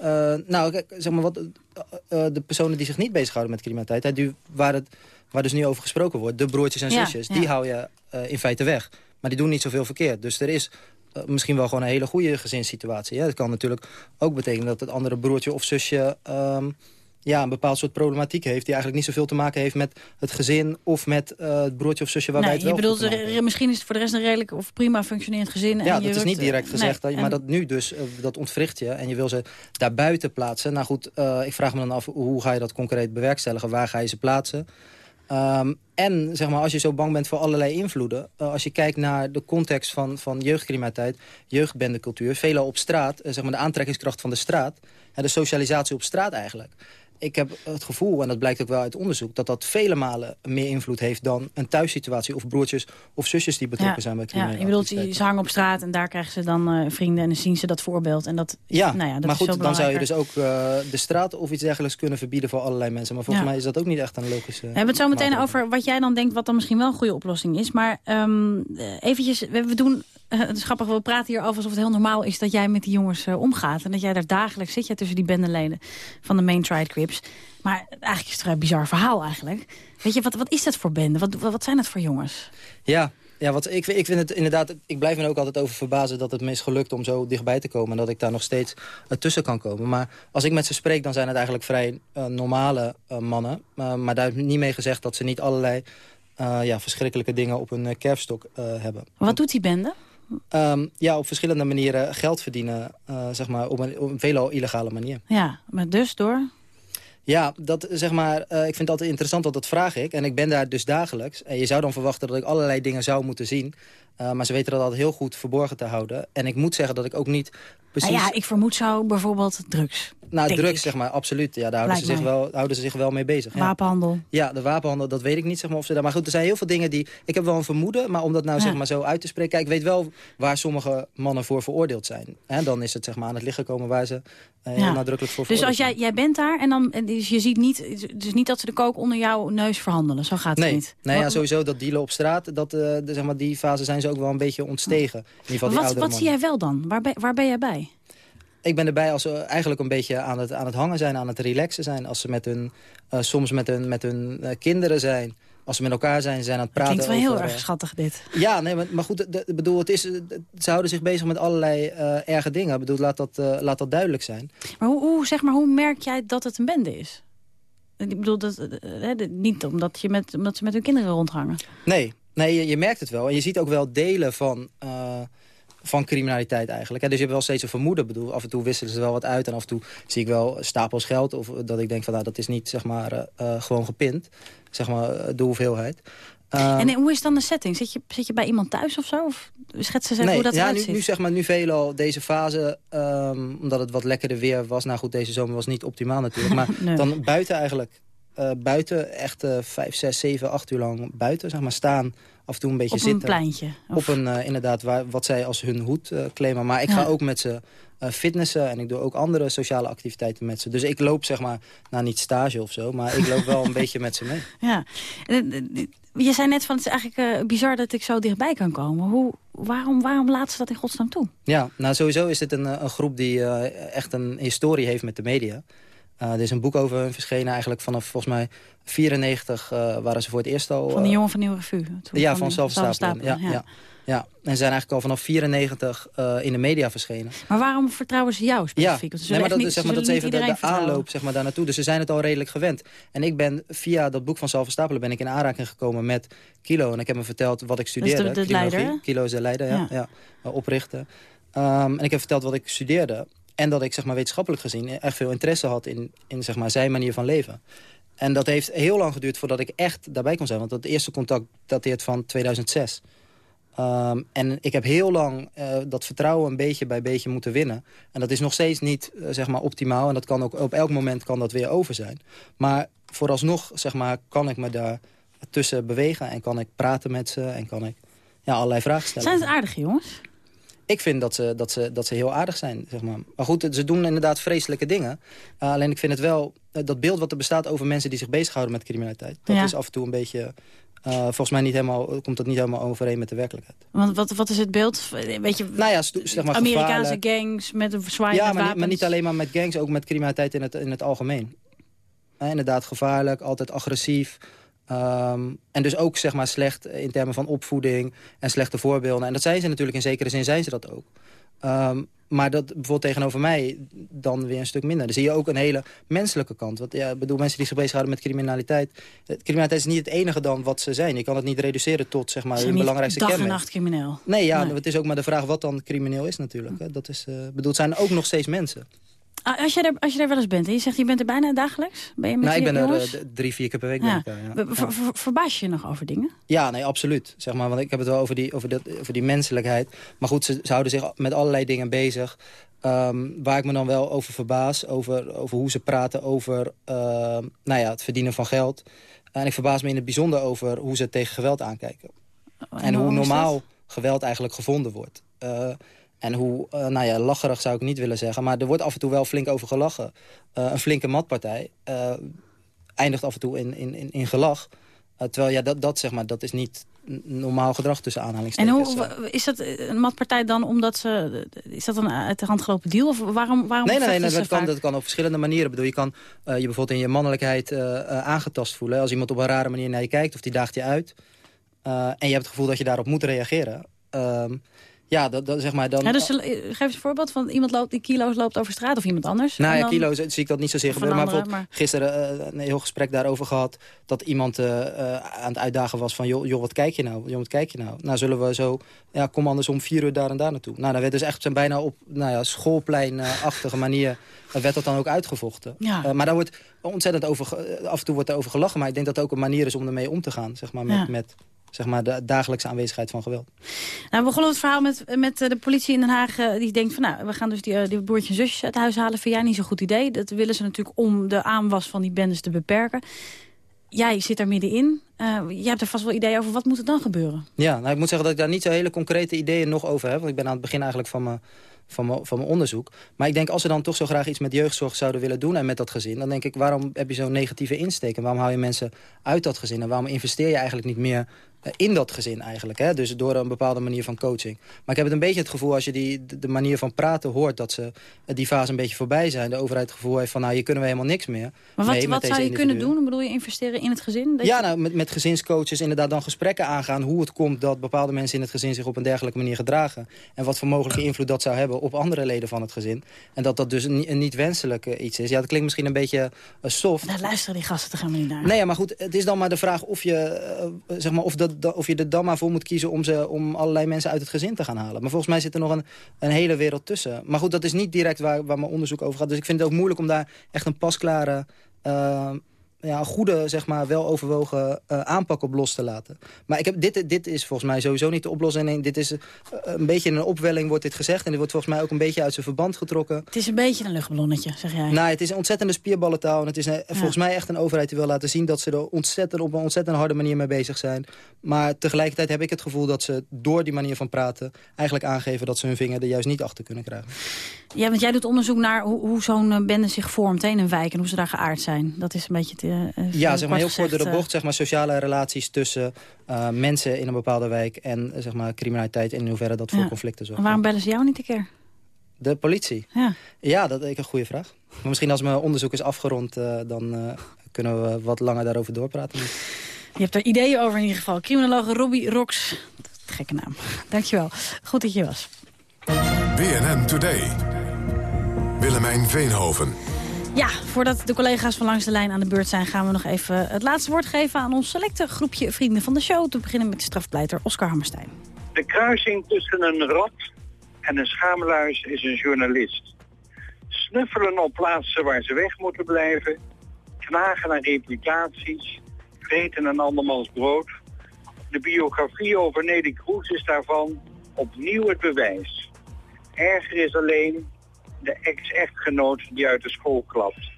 Eh, nou, kijk, zeg maar, wat, eh, eh, de personen die zich niet bezighouden met criminaliteit... Hè, die, waar, het, waar dus nu over gesproken wordt, de broertjes en zusjes... ja. die hou je in feite weg. Maar die doen niet zoveel verkeerd. Dus er is misschien wel gewoon een hele goede gezinssituatie. Hè? Dat kan natuurlijk ook betekenen dat het andere broertje of zusje... ehm, ja, een bepaald soort problematiek heeft... die eigenlijk niet zoveel te maken heeft met het gezin... of met eh, het broertje of zusje waarbij nee, het wel je bedoelt, re- misschien is het voor de rest een redelijk of prima functionerend gezin. en Ja, je dat is rukt, niet eh, direct gezegd, nee, maar en- dat nu dus, eh, dat ontwricht je. En je wil ze daarbuiten plaatsen. Nou goed, eh, ik vraag me dan af, hoe ga je dat concreet bewerkstelligen? Waar ga je ze plaatsen? Ehm, en zeg maar, als je zo bang bent voor allerlei invloeden... eh, als je kijkt naar de context van, van jeugdcriminaliteit, jeugdbendecultuur... veelal op straat, eh, zeg maar de aantrekkingskracht van de straat... en de socialisatie op straat eigenlijk... Ik heb het gevoel, en dat blijkt ook wel uit onderzoek... dat dat vele malen meer invloed heeft dan een thuissituatie... of broertjes of zusjes die betrokken zijn bij ja, criminele je bedoelt, ze hangen op straat en daar krijgen ze dan eh, vrienden en dan zien ze dat voorbeeld. En dat, Ja, nou ja dat maar goed, dan zou je dus ook eh, de straat of iets dergelijks kunnen verbieden voor allerlei mensen. Maar volgens Ja. mij is dat ook niet echt een logische... We hebben het zo meteen over wat jij dan denkt wat dan misschien wel een goede oplossing is. Maar ehm, eh, eventjes, we, doen, het is grappig, we praten hier over alsof het heel normaal is dat jij met die jongens omgaat. En dat jij daar dagelijks zit, jij tussen die bendeleden van de Main Triad Maar eigenlijk is het een bizar verhaal eigenlijk. Weet je, wat, wat is dat voor bende? Wat, wat zijn het voor jongens? Ja, ja wat, ik, ik vind het inderdaad... Ik blijf me ook altijd over verbazen dat het me is gelukt om zo dichtbij te komen. En dat ik daar nog steeds eh, tussen kan komen. Maar als ik met ze spreek, dan zijn het eigenlijk vrij eh, normale eh, mannen. Maar daar heb ik niet mee gezegd dat ze niet allerlei ja, verschrikkelijke dingen op hun kerfstok hebben. Wat doet die bende? Um, ja, op verschillende manieren geld verdienen, zeg maar, op een, op een veelal illegale manier. Ja, maar dus door? Ja, dat, zeg maar, uh, ik vind het altijd interessant, want dat vraag ik. En ik ben daar dus dagelijks. En je zou dan verwachten dat ik allerlei dingen zou moeten zien. Uh, maar ze weten dat altijd heel goed verborgen te houden. En ik moet zeggen dat ik ook niet precies... Nou ja, ik vermoed zo bijvoorbeeld drugs. Nou, drugs, zeg maar, absoluut. Ja, daar houden ze, zich wel, houden ze zich wel mee bezig. Wapenhandel. Ja. ja, de wapenhandel, dat weet ik niet, zeg maar, of ze daar... Maar goed, er zijn heel veel dingen die... Ik heb wel een vermoeden, maar om dat nou, ja. zeg maar, zo uit te spreken... Kijk, ik weet wel waar sommige mannen voor veroordeeld zijn. En dan is het, zeg maar, aan het licht gekomen waar ze uh, ja. nadrukkelijk voor Dus als jij, jij bent daar en dan... Dus je ziet niet, dus niet dat ze de kook onder jouw neus verhandelen. Zo gaat het nee. niet. Nee, ja, sowieso dat dealen op straat, dat, uh, de, zeg maar, die fase zijn ze ook wel een beetje ontstegen. In ieder geval die wat wat zie jij wel dan? Waar ben, waar ben jij bij? Ik ben erbij als ze eigenlijk een beetje aan het, aan het hangen zijn, aan het relaxen zijn. Als ze met hun, uh, soms met hun, met hun uh, kinderen zijn. Als ze met elkaar zijn, zijn aan het praten. Het klinkt wel over, heel erg schattig dit. Ja, nee, maar, maar goed, de, de, bedoel, het is, de, ze houden zich bezig met allerlei uh, erge dingen. Ik bedoel, laat dat, laat dat duidelijk zijn. Maar hoe, hoe, zeg maar hoe merk jij dat het een bende is? Ik bedoel, dat, uh, niet omdat, je met, omdat ze met hun kinderen rondhangen. Nee, nee je, je merkt het wel. En je ziet ook wel delen van van criminaliteit eigenlijk. Dus je hebt wel steeds een vermoeden. Bedoel, af en toe wisselen ze wel wat uit. En af en toe zie ik wel stapels geld. Of dat ik denk van nou, dat is niet zeg maar, uh, gewoon gepind. Zeg maar de hoeveelheid. Ehm, en hoe is dan de setting? Zit je, zit je bij iemand thuis of zo? Of schetsen ze nee, hoe dat ja, eruit nu, nu zeg maar nu veelal deze fase, ehm, omdat het wat lekkerder weer was. Nou goed, deze zomer was niet optimaal natuurlijk. Maar Nee. dan buiten eigenlijk. Eh, buiten echt eh, vijf, zes, zeven, acht uur lang buiten, zeg maar, staan. Af en toe een beetje Op een zitten. pleintje, of- Op een, eh, inderdaad, waar, wat zij als hun hoed eh, claimen. Maar ik Ja. ga ook met ze fitnessen en ik doe ook andere sociale activiteiten met ze. Dus ik loop zeg maar, nou niet stage of zo, maar ik loop wel een beetje met ze mee. Ja. Je zei net van het is eigenlijk bizar dat ik zo dichtbij kan komen. Hoe, waarom, waarom laat ze dat in godsnaam toe? Ja, nou sowieso is dit een, een groep die echt een historie heeft met de media. Eh, er is een boek over hun verschenen eigenlijk vanaf volgens mij 94 eh, waren ze voor het eerst al... Van de eh, jongen van Nieuwe Revue. Ja, van die zelfverstapelen. Ja, ja. Ja. En zijn eigenlijk al vanaf 94 eh, in de media verschenen. Maar waarom vertrouwen ze jou Ja, specifiek? Want ze nee, maar dat, is, zeg niet- maar, dat is even de, niet aanloop zeg maar, daar naartoe. Dus ze zijn het al redelijk gewend. En ik ben via dat boek van Salverstapelen ben ik in aanraking gekomen met Kilo. En ik heb hem verteld wat ik studeerde. de- de criminologie. leider, hè? Kilo is de leider, ja. Ja. ja. oprichter. Ehm, en ik heb verteld wat ik studeerde. En dat ik zeg maar, wetenschappelijk gezien echt veel interesse had in, in zeg maar, zijn manier van leven. En dat heeft heel lang geduurd voordat ik echt daarbij kon zijn. Want dat eerste contact dateert van 2006. Ehm, en ik heb heel lang eh, dat vertrouwen een beetje bij beetje moeten winnen. En dat is nog steeds niet eh, zeg maar optimaal. En dat kan ook op elk moment kan dat weer over zijn. Maar vooralsnog zeg maar, kan ik me daar tussen bewegen. En kan ik praten met ze. En kan ik ja, allerlei vragen stellen. Zijn het aardige jongens? Ik vind dat ze, dat, ze, dat ze heel aardig zijn, zeg maar. Maar goed, ze doen inderdaad vreselijke dingen. Uh, alleen ik vind het wel... uh, dat beeld wat er bestaat over mensen die zich bezighouden met criminaliteit... dat Ja. is af en toe een beetje... uh, volgens mij niet helemaal, komt dat niet helemaal overeen met de werkelijkheid. Want wat, wat is het beeld? Weet je, nou ja, zeg maar Amerikaanse gangs met een zwaai Ja, maar niet, maar niet alleen maar met gangs, ook met criminaliteit in het, in het algemeen. Eh, inderdaad gevaarlijk, altijd agressief. Um, en dus ook zeg maar slecht in termen van opvoeding en slechte voorbeelden. En dat zijn ze natuurlijk in zekere zin, zijn ze dat ook. Um, maar dat bijvoorbeeld tegenover mij dan weer een stuk minder. Dan zie je ook een hele menselijke kant. Want ja, ik bedoel, mensen die zich bezighouden met criminaliteit... eh, Criminaliteit is niet het enige dan wat ze zijn. Je kan het niet reduceren tot zeg maar, hun belangrijkste dag en kenmerk. nacht crimineel. Nee, ja, Nee. het is ook maar de vraag wat dan crimineel is natuurlijk. Hè. Dat is, uh, bedoel, het zijn ook nog steeds mensen. Ah, Als je, er, als je er wel eens bent en je zegt je bent er bijna dagelijks? Ben je met nou, ik ben er uh, drie, vier keer per week. ja. Ik ja. Ver- ver- ver- verbaas je je nog over dingen? Ja, nee, absoluut. Zeg maar, want ik heb het wel over die, over dat, over die menselijkheid. Maar goed, ze, ze houden zich met allerlei dingen bezig. Um, waar ik me dan wel over verbaas. Over, over hoe ze praten over uh, nou ja, het verdienen van geld. En ik verbaas me in het bijzonder over hoe ze tegen geweld aankijken. En en hoe normaal geweld eigenlijk gevonden wordt. Uh, en hoe, uh, nou ja, lacherig zou ik niet willen zeggen. Maar er wordt af en toe wel flink over gelachen. Uh, een flinke matpartij uh, eindigt af en toe in, in, in, in gelach. Terwijl, ja, dat, dat, zeg maar, dat is niet normaal gedrag tussen En aanhalingstekens. hoe is dat een matpartij dan omdat ze... Is dat een uit de hand gelopen deal? Of waarom, waarom Nee, nee, nee, dat, kan, dat kan op verschillende manieren. Ik bedoel, je kan je bijvoorbeeld in je mannelijkheid aangetast voelen. Als iemand op een rare manier naar je kijkt of die daagt je uit. En je hebt het gevoel dat je daarop moet reageren. Um, ja, dat, dat, zeg maar dan... Ja, dus eh, geef eens een voorbeeld van iemand loopt die kilo's loopt over straat of iemand anders. Nou ja, dan- kilo's zie ik dat niet zozeer gebeuren. Maar bijvoorbeeld gisteren uh, een heel gesprek daarover gehad... dat iemand uh, uh, aan het uitdagen was van... Joh, joh, wat kijk je nou? Joh, wat kijk je nou? Nou, zullen we zo... Ja, kom anders om vier uur daar en daar naartoe. Nou, dan werd dus echt zijn bijna op nou ja, schoolpleinachtige manier... werd dat dan ook uitgevochten. Ja. Maar daar wordt ontzettend over... Af en toe wordt er over gelachen. Maar ik denk dat het ook een manier is om ermee om te gaan. Zeg maar, met, Ja. met zeg maar, de dagelijkse aanwezigheid van geweld. Nou, we begonnen het verhaal met, met eh, de politie in Den Haag. eh, Die denkt van, nou, we gaan dus die, eh, die broertjes en zusjes uit huis halen. Vind jij niet zo'n goed idee? Dat willen ze natuurlijk om de aanwas van die bendes te beperken. Jij zit er middenin. Uh, jij hebt er vast wel ideeën over. Wat moet er dan gebeuren? Ja, nou, ik moet zeggen dat ik daar niet zo hele concrete ideeën nog over heb. Want ik ben aan het begin eigenlijk van mijn, van mijn, van mijn onderzoek. Maar ik denk, als ze dan toch zo graag iets met jeugdzorg zouden willen doen... en met dat gezin, dan denk ik, waarom heb je zo'n negatieve insteek? En waarom hou je mensen uit dat gezin? En waarom investeer je eigenlijk niet meer in dat gezin eigenlijk? Hè? Dus door een bepaalde manier van coaching. Maar ik heb het een beetje het gevoel, als je die, de, manier van praten hoort... dat ze eh, die fase een beetje voorbij zijn. De overheid het gevoel heeft van, nou, hier kunnen we helemaal niks meer. Maar wat, mee wat zou je kunnen doen? Bedoel je investeren in het gezin? Dat Ja, je- nou, met, met gezinscoaches inderdaad dan gesprekken aangaan... hoe het komt dat bepaalde mensen in het gezin zich op een dergelijke manier gedragen. En wat voor mogelijke invloed dat zou hebben op andere leden van het gezin. En dat dat dus een, een niet wenselijk eh, iets is. Ja, dat klinkt misschien een beetje eh, soft. Daar luisteren die gasten toch helemaal niet naar. Nee, maar goed, het is dan maar de vraag of je, eh, zeg maar, of dat, of je er dan maar voor moet kiezen... Om, ze, om allerlei mensen uit het gezin te gaan halen. Maar volgens mij zit er nog een, een hele wereld tussen. Maar goed, dat is niet direct waar, waar mijn onderzoek over gaat. Dus ik vind het ook moeilijk om daar echt een pasklare... eh, ja, een goede, zeg maar, wel overwogen eh, aanpak op los te laten. Maar ik heb, dit, dit is volgens mij sowieso niet de oplossing. Dit is eh, een beetje in een opwelling wordt dit gezegd. En dit wordt volgens mij ook een beetje uit zijn verband getrokken. Het is een beetje een luchtballonnetje, zeg jij. Nou, het is een ontzettende spierballentaal. En het is een- volgens mij echt een overheid die wil laten zien... dat ze er ontzettend, op een ontzettend harde manier mee bezig zijn. Maar tegelijkertijd heb ik het gevoel dat ze door die manier van praten... eigenlijk aangeven dat ze hun vinger er juist niet achter kunnen krijgen. Ja, want jij doet onderzoek naar hoe, hoe zo'n eh, bende zich vormt hè, in een wijk... en hoe ze daar geaard zijn. Dat is een beetje... Het, eh, Ja, zeg maar heel kort door de bocht, zeg maar sociale relaties tussen eh, mensen in een bepaalde wijk en eh, zeg maar criminaliteit en in hoeverre dat voor Ja. conflicten zorgt. Waarom bellen ze jou niet een keer? De politie? Ja. Ja, dat is een goede vraag. Maar misschien als mijn onderzoek is afgerond, eh, dan eh, kunnen we wat langer daarover doorpraten. Je hebt er ideeën over in ieder geval. Criminologe Robbie Rox. Gekke naam. Dankjewel. Goed dat je was. BNN Today. Willemijn Veenhoven. Ja, voordat de collega's van Langs de Lijn aan de beurt zijn... gaan we nog even het laatste woord geven aan ons selecte groepje vrienden van de show. Te beginnen met strafpleiter Oscar Hammerstein. De kruising tussen een rat en een schaamluis is een journalist. Snuffelen op plaatsen waar ze weg moeten blijven. Knagen naar reputaties. Vreten een andermans brood. De biografie over Nelly Kroes is daarvan opnieuw het bewijs. Erger is alleen de ex-echtgenoot die uit de school klapt.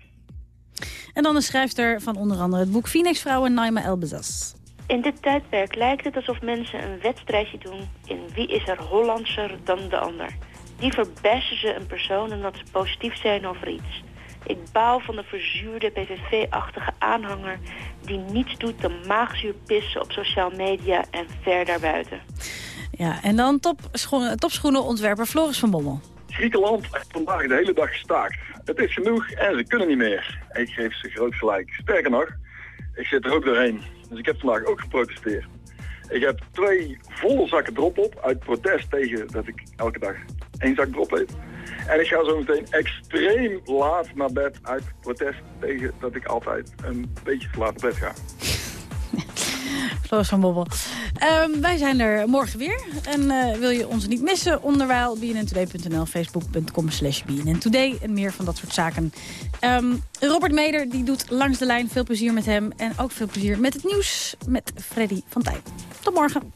En dan de schrijfster van onder andere het boek Phoenix Vrouwen, Naima Elbezas. In dit tijdperk lijkt het alsof mensen een wedstrijdje doen in wie is er Hollandser dan de ander. Liever bashen ze een persoon omdat ze positief zijn over iets. Ik baal van de verzuurde PVV-achtige aanhanger die niets doet dan maagzuur pissen op sociaal media en ver daarbuiten. Ja, en dan topschoenen, topschoenenontwerper Floris van Bommel. Griekenland heeft vandaag de hele dag gestaakt. Het is genoeg en ze kunnen niet meer. Ik geef ze groot gelijk. Sterker nog, ik zit er ook doorheen. Dus ik heb vandaag ook geprotesteerd. Ik heb twee volle zakken drop op uit protest tegen dat ik elke dag één zak drop eet. En ik ga zo meteen extreem laat naar bed uit protest tegen dat ik altijd een beetje te laat naar bed ga. Floris van Bommel. Ehm, wij zijn er morgen weer. En eh, wil je ons niet missen, onderwijl bnntoday.nl, facebook.com slash bnntoday en meer van dat soort zaken. Ehm, Robert Meder die doet langs de lijn. Veel plezier met hem en ook veel plezier met het nieuws met Freddy van Tijn. Tot morgen.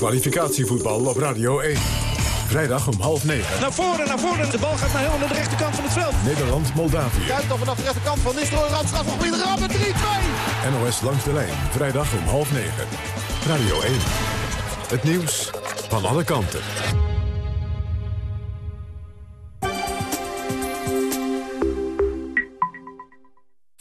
EK-kwalificatievoetbal op Radio 1. Vrijdag om half negen. Naar voren, naar voren. De bal gaat naar helemaal naar de rechterkant van het veld. Nederland-Moldavië. Kuit dan vanaf de rechterkant van Nistelrooy. Randstraf op iedere rammen. 3-2. NOS langs de lijn. Vrijdag om half negen. Radio 1. Het nieuws van alle kanten.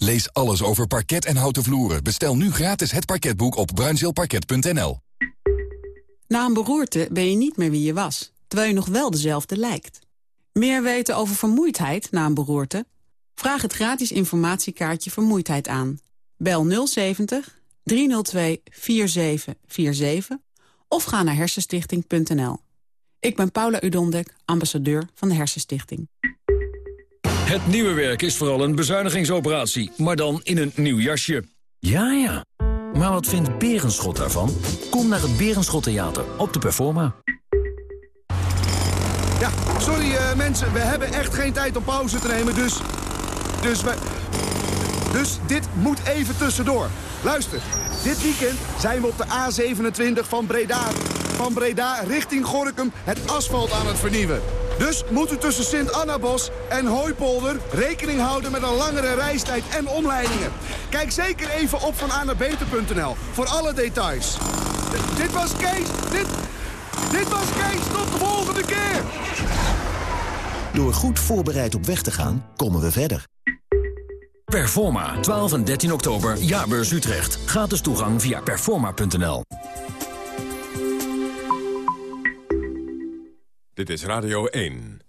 Lees alles over parket en houten vloeren. Bestel nu gratis het parketboek op bruinzeelparket.nl. Na een beroerte ben je niet meer wie je was, terwijl je nog wel dezelfde lijkt. Meer weten over vermoeidheid na een beroerte? Vraag het gratis informatiekaartje Vermoeidheid aan. Bel 070 302 4747 of ga naar hersenstichting.nl. Ik ben Paula Udondek, ambassadeur van de Hersenstichting. Het nieuwe werk is vooral een bezuinigingsoperatie, maar dan in een nieuw jasje. Ja, ja. Maar wat vindt Berenschot daarvan? Kom naar het Berenschot Theater op de Performa. Ja, sorry eh, mensen, we hebben echt geen tijd om pauze te nemen, dus... Dus we... Dus dit moet even tussendoor. Luister, dit weekend zijn we op de A27 van Breda... van Breda richting Gorkum het asfalt aan het vernieuwen. Dus moet u tussen Sint-Annabos en Hooipolder rekening houden met een langere reistijd en omleidingen. Kijk zeker even op vananabeter.nl voor alle details. D- dit was Kees, dit, dit was Kees, tot de volgende keer! Door goed voorbereid op weg te gaan, komen we verder. Performa, 12 en 13 oktober, Jaarbeurs Utrecht. Gratis toegang via performa.nl. Dit is Radio 1.